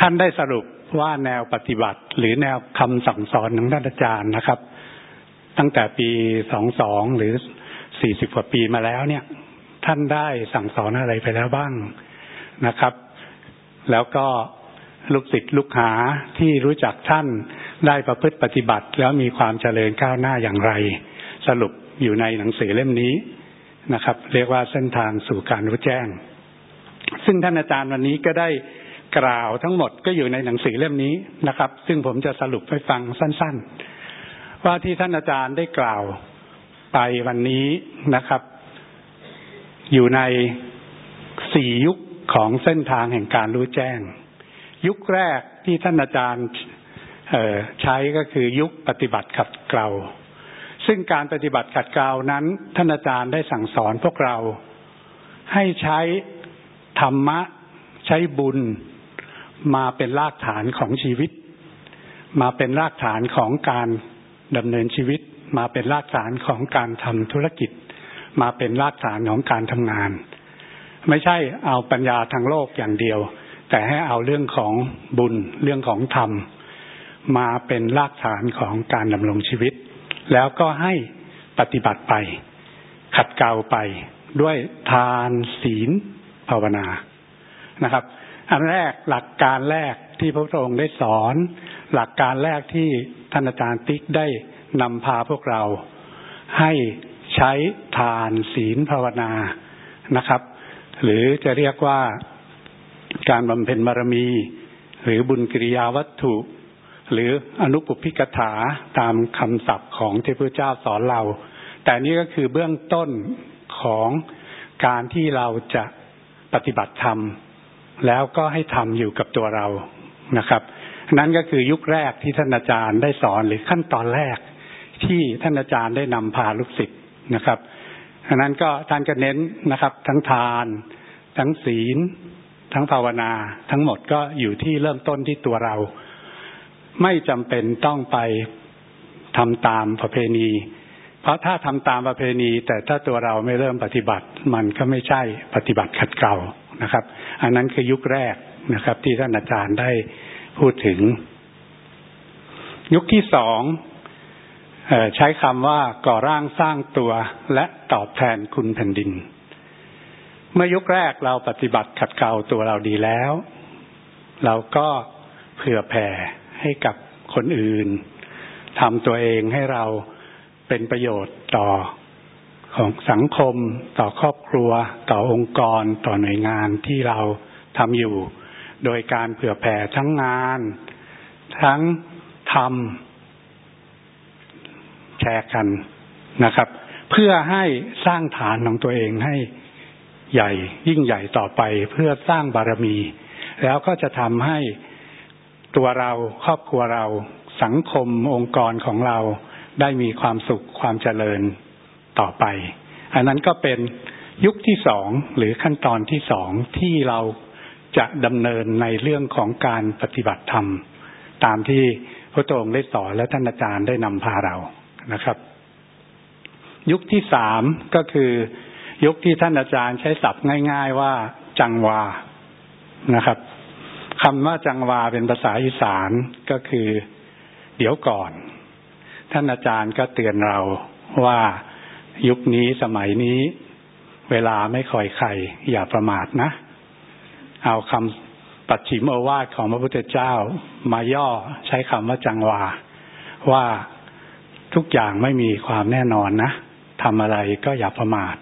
ท่านได้สรุปว่าแนวปฏิบัติ หรือแนวคำสั่งสอนของท่านอาจารย์นะครับ ตั้งแต่ปีสองสองหรือสี่สิบกว่าปีมาแล้วเนี่ย ท่านได้สั่งสอนอะไรไปแล้วบ้างนะครับ แล้วก็ลูกศิษย์ลูกหาที่รู้จักท่านได้ประพฤติปฏิบัติ แล้วมีความเจริญก้าวหน้าอย่างไร สรุปอยู่ในหนังสือเล่มนี้ นะครับ เรียกว่าเส้นทางสู่การรู้แจ้ง ซึ่งท่านอาจารย์วันนี้ก็ได้กล่าวทั้งหมดก็อยู่ในหนังสือเล่มนี้นะครับ ซึ่งผมจะสรุปให้ฟังสั้น ๆ ว่าที่ท่านอาจารย์ได้กล่าวไปวันนี้นะครับ อยู่ในสี่ยุคของเส้นทางแห่งการรู้แจ้ง ยุคแรกที่ท่านอาจารย์ใช้ก็คือยุคปฏิบัติขัดเกลา ซึ่งการปฏิบัติขัดเกลานั้นท่านอาจารย์ได้สั่งสอนพวกเรา ให้ใช้ธรรมะ ใช้บุญ มาเป็นรากฐานของชีวิต มาเป็นรากฐานของการดำเนินชีวิต มาเป็นรากฐานของการทำธุรกิจ มาเป็นรากฐานของการทำงาน ไม่ใช่เอาปัญญาทางโลกอย่างเดียว แต่ให้เอาเรื่องของบุญเรื่องของธรรม มาเป็นรากฐานของการดำรงชีวิต แล้วก็ให้ปฏิบัติไป ขัดเกลาไปด้วยทานศีลภาวนานะครับ อันแรกหลักการแรกที่พระองค์ได้สอน หลักการแรกที่ท่านอาจารย์ติ๊กได้นำพาพวกเรา ให้ใช้ทานศีลภาวนานะครับ หรือจะเรียกว่าการบำเพ็ญบารมี หรือบุญกิริยาวัตถุ หรืออนุปพิกถาตามคำศัพท์ของที่พระเจ้าสอนเรา แต่นี่ก็คือเบื้องต้นของการที่เราจะปฏิบัติธรรม แล้วก็ให้ทำอยู่กับตัวเรานะครับ นั้นก็คือยุคแรกที่ท่านอาจารย์ได้สอนหรือขั้นตอนแรกที่ท่านอาจารย์ได้นำพาลูกศิษย์นะครับอันนั้นก็ท่านก็เน้นนะครับ ทั้งทาน ทั้งศีล ทั้งภาวนา ทั้งหมดก็อยู่ที่เริ่มต้นที่ตัวเรา ไม่จำเป็นต้องไปทำตามประเพณี เพราะถ้าทำตามประเพณี แต่ถ้าตัวเราไม่เริ่มปฏิบัติ มันก็ไม่ใช่ปฏิบัติขัดเกลานะครับ อันนั้นคือยุคแรกนะครับ ที่ท่านอาจารย์ได้พูดถึง ยุคที่สองใช้คำว่าก่อร่างสร้างตัวและตอบแทนคุณแผ่นดิน เมื่อยุคแรกเราปฏิบัติขัดเกลาตัวเราดีแล้ว เราก็เผื่อแผ่ ให้กับคนอื่นทำตัวเองให้เราเป็นประโยชน์ต่อของสังคม ต่อครอบครัว ต่อองค์กร ต่อหน่วยงานที่เราทำอยู่ โดยการเผื่อแผ่ทั้งงาน ทั้งทำแชร์กันนะครับ เพื่อให้สร้างฐานของตัวเองให้ใหญ่ยิ่งใหญ่ต่อไป เพื่อสร้างบารมี แล้วก็จะทำให้ ตัวเราครอบครัวเราสังคมองค์กรของเราได้มีความสุขความเจริญต่อไป อันนั้นก็เป็นยุคที่สองหรือขั้นตอนที่สองที่เราจะดำเนินในเรื่องของการปฏิบัติธรรม ตามที่พระองค์ได้สอนและท่านอาจารย์ได้นำพาเรานะครับ ยุคที่สามก็คือ ยุคที่ท่านอาจารย์ใช้ศัพท์ง่าย ๆ ว่าจังวานะครับ คำว่าจังวาเป็นภาษาอีสานก็คือ เดี๋ยวก่อน ท่านอาจารย์ก็เตือนเราว่ายุคนี้สมัยนี้ เวลาไม่คอยใคร อย่าประมาทนะ เอาคำปัจฉิมโอวาทของพระพุทธเจ้ามาย่อใช้คำว่าจังวา ว่าทุกอย่างไม่มีความแน่นอนนะทำอะไรก็อย่าประมาท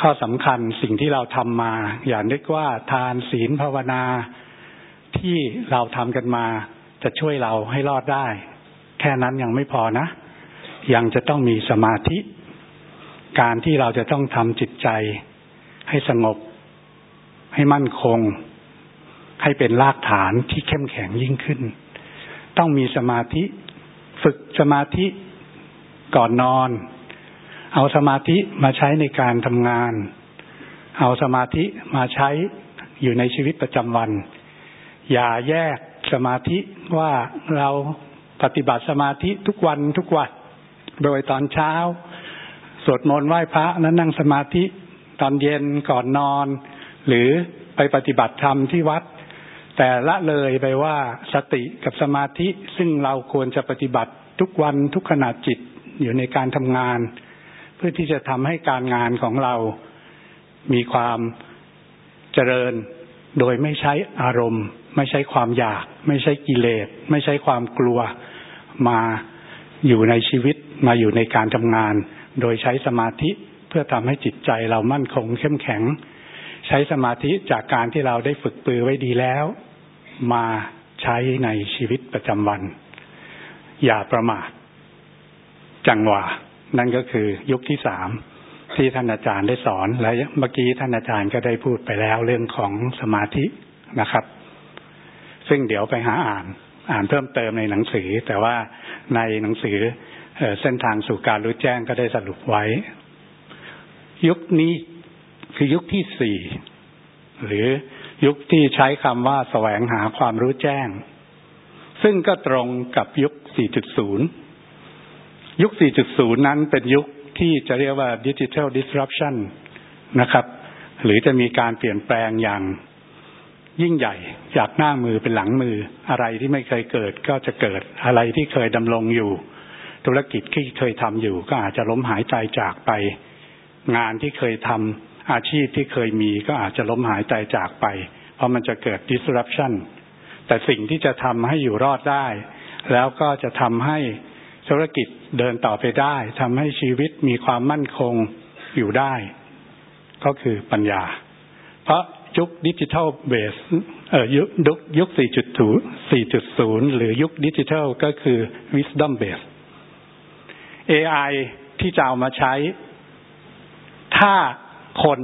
ข้อสำคัญสิ่งที่เราทำมา อย่านึกว่าทานศีลภาวนาที่เราทำกันมา จะช่วยเราให้รอดได้ แค่นั้นยังไม่พอนะ ยังจะต้องมีสมาธิ การที่เราจะต้องทำจิตใจ ให้สงบ ให้มั่นคง ให้เป็นรากฐานที่เข้มแข็งยิ่งขึ้น ต้องมีสมาธิ ฝึกสมาธิก่อนนอน เอาสมาธิมาใช้ในการทำงาน เอาสมาธิมาใช้อยู่ในชีวิตประจำวัน อย่าแยกสมาธิว่าเราปฏิบัติสมาธิทุกวันทุกวัน โดยตอนเช้า สวดมนต์ไหว้พระแล้วนั่งสมาธิตอนเย็นก่อนนอน หรือไปปฏิบัติธรรมที่วัด แต่ละเลยไปว่าสติกับสมาธิซึ่งเราควรจะปฏิบัติทุกวันทุกขณะจิตอยู่ในการทำงาน เพื่อที่จะทำให้การงานของเรามีความเจริญ โดยไม่ใช้อารมณ์ ไม่ใช้ความอยาก ไม่ใช้กิเลส ไม่ใช้ความกลัวมาอยู่ในชีวิตมาอยู่ในการทำงาน โดยใช้สมาธิเพื่อทำให้จิตใจเรามั่นคงเข้มแข็ง ใช้สมาธิจากการที่เราได้ฝึกปือไว้ดีแล้ว มาใช้ในชีวิตประจำวัน อย่าประมาทจังหวะ นั่นก็คือยุคที่สามที่ท่านอาจารย์ได้สอน และเมื่อกี้ท่านอาจารย์ก็ได้พูดไปแล้วเรื่องของสมาธินะครับ ซึ่งเดี๋ยวไปหาอ่าน อ่านเพิ่มเติมในหนังสือ แต่ว่าในหนังสือเส้นทางสู่การรู้แจ้งก็ได้สรุปไว้ ยุคนี้คือยุคที่สี่หรือยุคที่ใช้คำว่าแสวงหาความรู้แจ้ง ซึ่งก็ตรงกับยุค 4.0 ยุค 4.0 นั้นเป็นยุคที่จะเรียกว่า digital disruption นะครับ หรือจะมีการเปลี่ยนแปลงอย่างยิ่งใหญ่จากหน้ามือเป็นหลังมืออะไรที่ไม่เคยเกิดก็จะเกิดอะไรที่เคยดำรงอยู่ ธุรกิจที่เคยทำอยู่ ก็อาจจะล้มหายใจจากไป งานที่เคยทำอาชีพที่เคยมีก็อาจจะล้มหายใจจากไป เพราะมันจะเกิด disruption แต่สิ่งที่จะทำให้อยู่รอดได้ แล้วก็จะทำให้ ธุรกิจเดินต่อไปได้ทำให้ชีวิตมีความมั่นคงอยู่ได้ ก็คือปัญญา เพราะยุคดิจิทัลเบสเอ่อยุคยุค4.0 4.0 หรือยุคดิจิทัลก็คือ wisdom base AI ที่จะเอามาใช้ ถ้าคน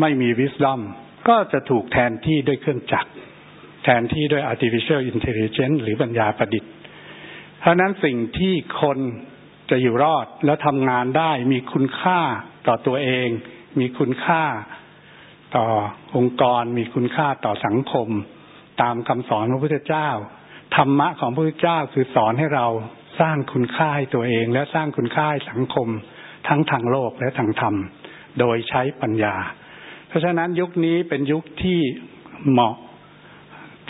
ไม่มี wisdom ก็จะถูกแทนที่ด้วยเครื่องจักร แทนที่ด้วย artificial intelligence หรือปัญญาประดิษฐ์ เพราะนั้นสิ่งที่คนจะอยู่รอดแล้วทำงานได้มีคุณค่าต่อตัวเอง มีคุณค่าต่อองค์กร มีคุณค่าต่อสังคม ตามคำสอนพระพุทธเจ้าธรรมะของพระพุทธเจ้าคือสอนให้เราสร้างคุณค่าให้ตัวเอง และสร้างคุณค่าให้สังคม ทั้งทางโลกและทางธรรม โดยใช้ปัญญา เพราะฉะนั้นยุคนี้เป็นยุคที่เหมาะ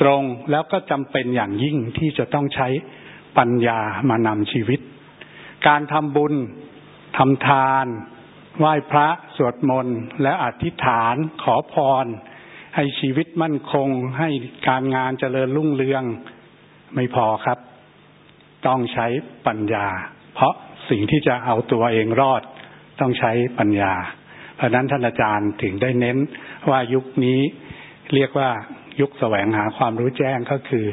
ตรงแล้วก็จำเป็นอย่างยิ่งที่จะต้องใช้ ปัญญามานำชีวิต การทำบุญทำทาน ไหว้พระสวดมนต์ และอธิษฐานขอพร ให้ชีวิตมั่นคง ให้การงานเจริญรุ่งเรืองไม่พอครับ ต้องใช้ปัญญา เพราะสิ่งที่จะเอาตัวเองรอด ต้องใช้ปัญญา เพราะนั้นท่านอาจารย์ถึงได้เน้นว่ายุคนี้เรียกว่ายุคแสวงหาความรู้แจ้งก็คือ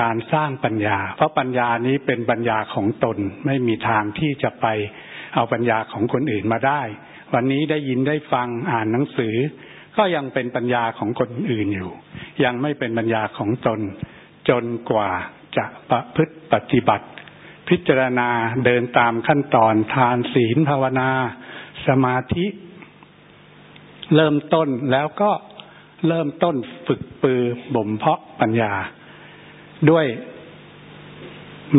การสร้างปัญญา เพราะปัญญานี้เป็นปัญญาของตนไม่มีทางที่จะไปเอาปัญญาของคนอื่นมาได้ วันนี้ได้ยินได้ฟังอ่านหนังสือ ก็ยังเป็นปัญญาของคนอื่นอยู่ ยังไม่เป็นปัญญาของตน จนกว่าจะประพฤติปฏิบัติ พิจารณาเดินตามขั้นตอนทานศีลภาวนา สมาธิ เริ่มต้นแล้วก็เริ่มต้นฝึกปือบ่มเพาะปัญญา ด้วย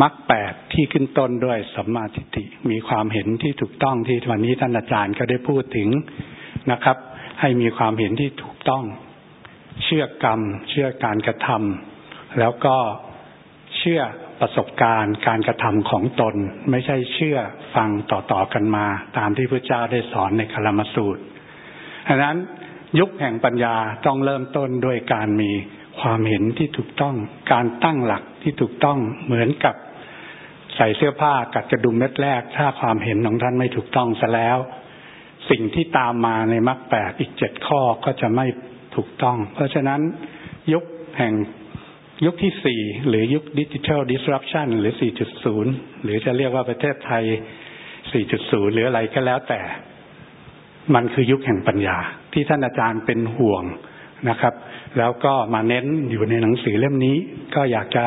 มรรคแปดที่ขึ้นต้นด้วยสัมมาทิฏฐิมีความเห็นที่ถูกต้องที่วันนี้ท่านอาจารย์ก็ได้พูดถึงนะครับ ให้มีความเห็นที่ถูกต้อง เชื่อกรรม เชื่อการกระทำแล้วก็เชื่อประสบการณ์การกระทำของตน ไม่ใช่เชื่อฟังต่อๆกันมา ตามที่พระเจ้าได้สอนในคารมสูตรดังนั้นยุคแห่งปัญญาต้องเริ่มต้นด้วยการมี ความเห็นที่ถูกต้อง การตั้งหลักที่ถูกต้องเหมือนกับใส่เสื้อผ้ากัดกระดุมเม็ดแรก ถ้าความเห็นของท่านไม่ถูกต้องซะแล้ว สิ่งที่ตามมาในมรรคแปดอีกเจ็ดข้อก็จะไม่ถูกต้อง เพราะฉะนั้นยุคแห่งยุคที่สี่หรือยุคดิจิทัลดิสรัปชันหรือสี่จุดศูนย์หรือจะเรียกว่าประเทศไทยสี่จุดศูนย์หรืออะไรก็แล้วแต่ มันคือยุคแห่งปัญญา ที่ท่านอาจารย์เป็นห่วง นะครับ แล้วก็มาเน้นอยู่ในหนังสือเล่มนี้ ก็อยากจะ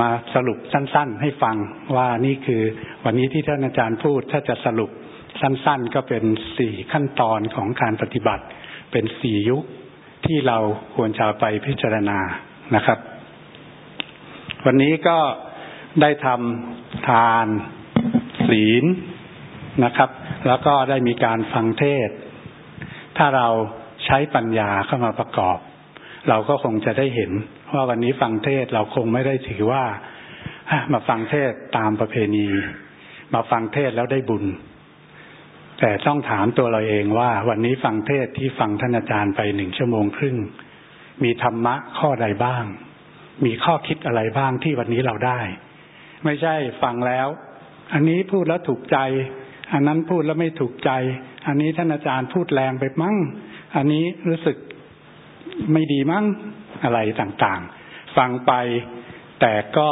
มาสรุปสั้น ๆ ให้ฟังว่านี่คือ วันนี้ที่ท่านอาจารย์พูด ถ้าจะสรุปสั้น ๆ ก็เป็นสี่ขั้นตอนของการปฏิบัติ เป็นสี่ยุคที่เราควรจะไปพิจารณานะครับ วันนี้ก็ได้ทำทานศีลนะครับ แล้วก็ได้มีการฟังเทศ ถ้าเรา ใช้ปัญญาเข้ามาประกอบ เราก็คงจะได้เห็นว่าวันนี้ฟังเทศเราคงไม่ได้ถือว่ามาฟังเทศตามประเพณี มาฟังเทศแล้วได้บุญ แต่ต้องถามตัวเราเองว่า วันนี้ฟังเทศที่ฟังท่านอาจารย์ไปหนึ่งชั่วโมงครึ่ง มีธรรมะข้อใดบ้าง มีข้อคิดอะไรบ้างที่วันนี้เราได้ ไม่ใช่ฟังแล้ว อันนี้พูดแล้วถูกใจ อันนั้นพูดแล้วไม่ถูกใจ อันนี้ท่านอาจารย์พูดแรงไปมั้ง อันนี้รู้สึกไม่ดีมั้งอะไรต่างๆ ฟังไปแต่ก็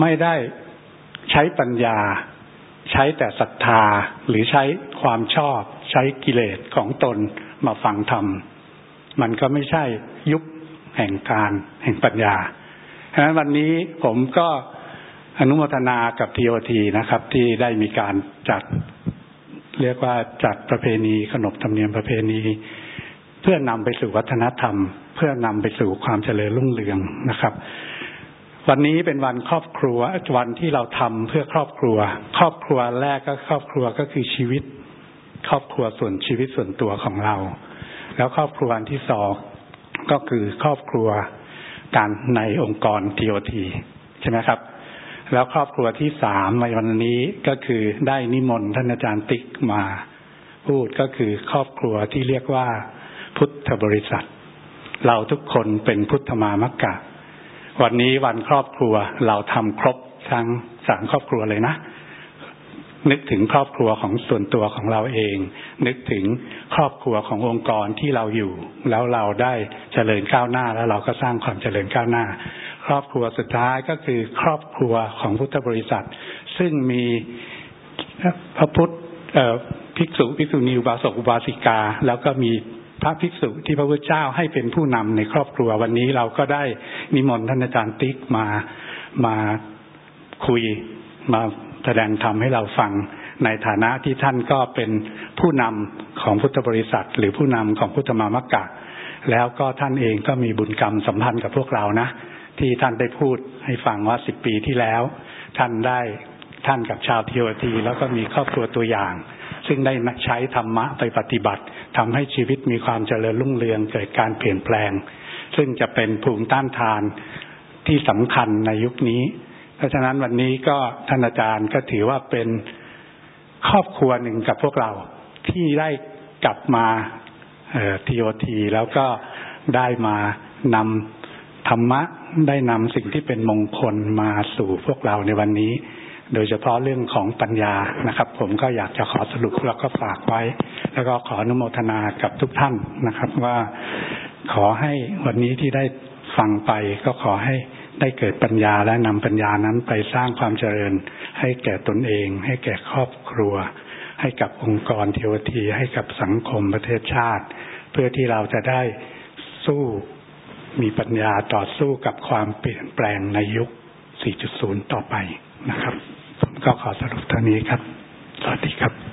ไม่ได้ใช้ปัญญา ใช้แต่ศรัทธาหรือใช้ความชอบ ใช้กิเลสของตนมาฟังธรรม มันก็ไม่ใช่ยุคแห่งการแห่งปัญญาฉะนั้นวันนี้ผมก็อนุโมทนากับทีโอทีนะครับ ที่ได้มีการจัด เรียกว่าจัดประเพณีขนบธรรมเนียมประเพณี เพื่อนำไปสู่วัฒนธรรม เพื่อนำไปสู่ความเจริญรุ่งเรืองนะครับ วันนี้เป็นวันครอบครัววันที่เราทำเพื่อครอบครัว ครอบครัวแรกก็ครอบครัวก็คือชีวิต ครอบครัวส่วนชีวิตส่วนตัวของเรา แล้วครอบครัวอันที่สองก็คือครอบครัวการในองค์กรทีโอทีใช่ไหมครับ แล้วครอบครัวที่สามในวันนี้ก็คือได้นิมนต์ท่านอาจารย์ติ๊กมาพูดก็คือครอบครัวที่เรียกว่า พุทธบริษัท เราทุกคนเป็นพุทธมามกกะ วันนี้วันครอบครัวเราทำครบทั้งสามครอบครัวเลยนะ นึกถึงครอบครัวของส่วนตัวของเราเอง นึกถึงครอบครัวขององค์กรที่เราอยู่ แล้วเราได้เจริญก้าวหน้าแล้วเราก็สร้างความเจริญก้าวหน้า ครอบครัวสุดท้ายก็คือครอบครัวของพุทธบริษัท ซึ่งมีพระพุทธภิกษุภิกษุณีอุบาสกอุบาสิกา แล้วก็มี พระภิกษุที่พระพุทธเจ้าให้เป็นผู้นำในครอบครัววันนี้เราก็ได้นิมนต์ท่านอาจารย์ติ๊กมามาคุยมาแสดงธรรมให้เราฟังในฐานะที่ท่านก็เป็นผู้นำของพุทธบริษัท หรือผู้นำของพุทธมามกกะ แล้วก็ท่านเองก็มีบุญกรรมสัมพันธ์กับพวกเรานะที่ท่านได้พูดให้ฟังว่าสิบปีที่แล้ว ท่านได้ท่านกับชาวทีโอทีแล้วก็มีครอบครัวตัวอย่าง ซึ่งได้ใช้ธรรมะไปปฏิบัติทำให้ชีวิตมีความเจริญรุ่งเรืองเกิดการเปลี่ยนแปลง ซึ่งจะเป็นภูมิต้านทานที่สำคัญในยุคนี้ เพราะฉะนั้นวันนี้ก็ท่านอาจารย์ก็ถือว่าเป็นครอบครัวหนึ่งกับพวกเราที่ได้กลับมาทีโอทีแล้วก็ได้มานำธรรมะได้นำสิ่งที่เป็นมงคลมาสู่พวกเราในวันนี้ โดยเฉพาะเรื่องของปัญญานะครับ ผมก็อยากจะขอสรุปแล้วก็ฝากไว้ แล้วก็ขออนุโมทนากับทุกท่านนะครับ ว่าขอให้วันนี้ที่ได้ฟังไปก็ขอให้ได้เกิดปัญญาและนำปัญญานั้นไปสร้างความเจริญ ให้แก่ตนเอง ให้แก่ครอบครัว ให้กับองค์กรเทวทีให้กับสังคมประเทศชาติ เพื่อที่เราจะได้สู้มีปัญญาต่อสู้กับความเปลี่ยนแปลงในยุค 4.0 ต่อไปนะครับ ก็ขอสรุปเท่านี้ครับ สวัสดีครับ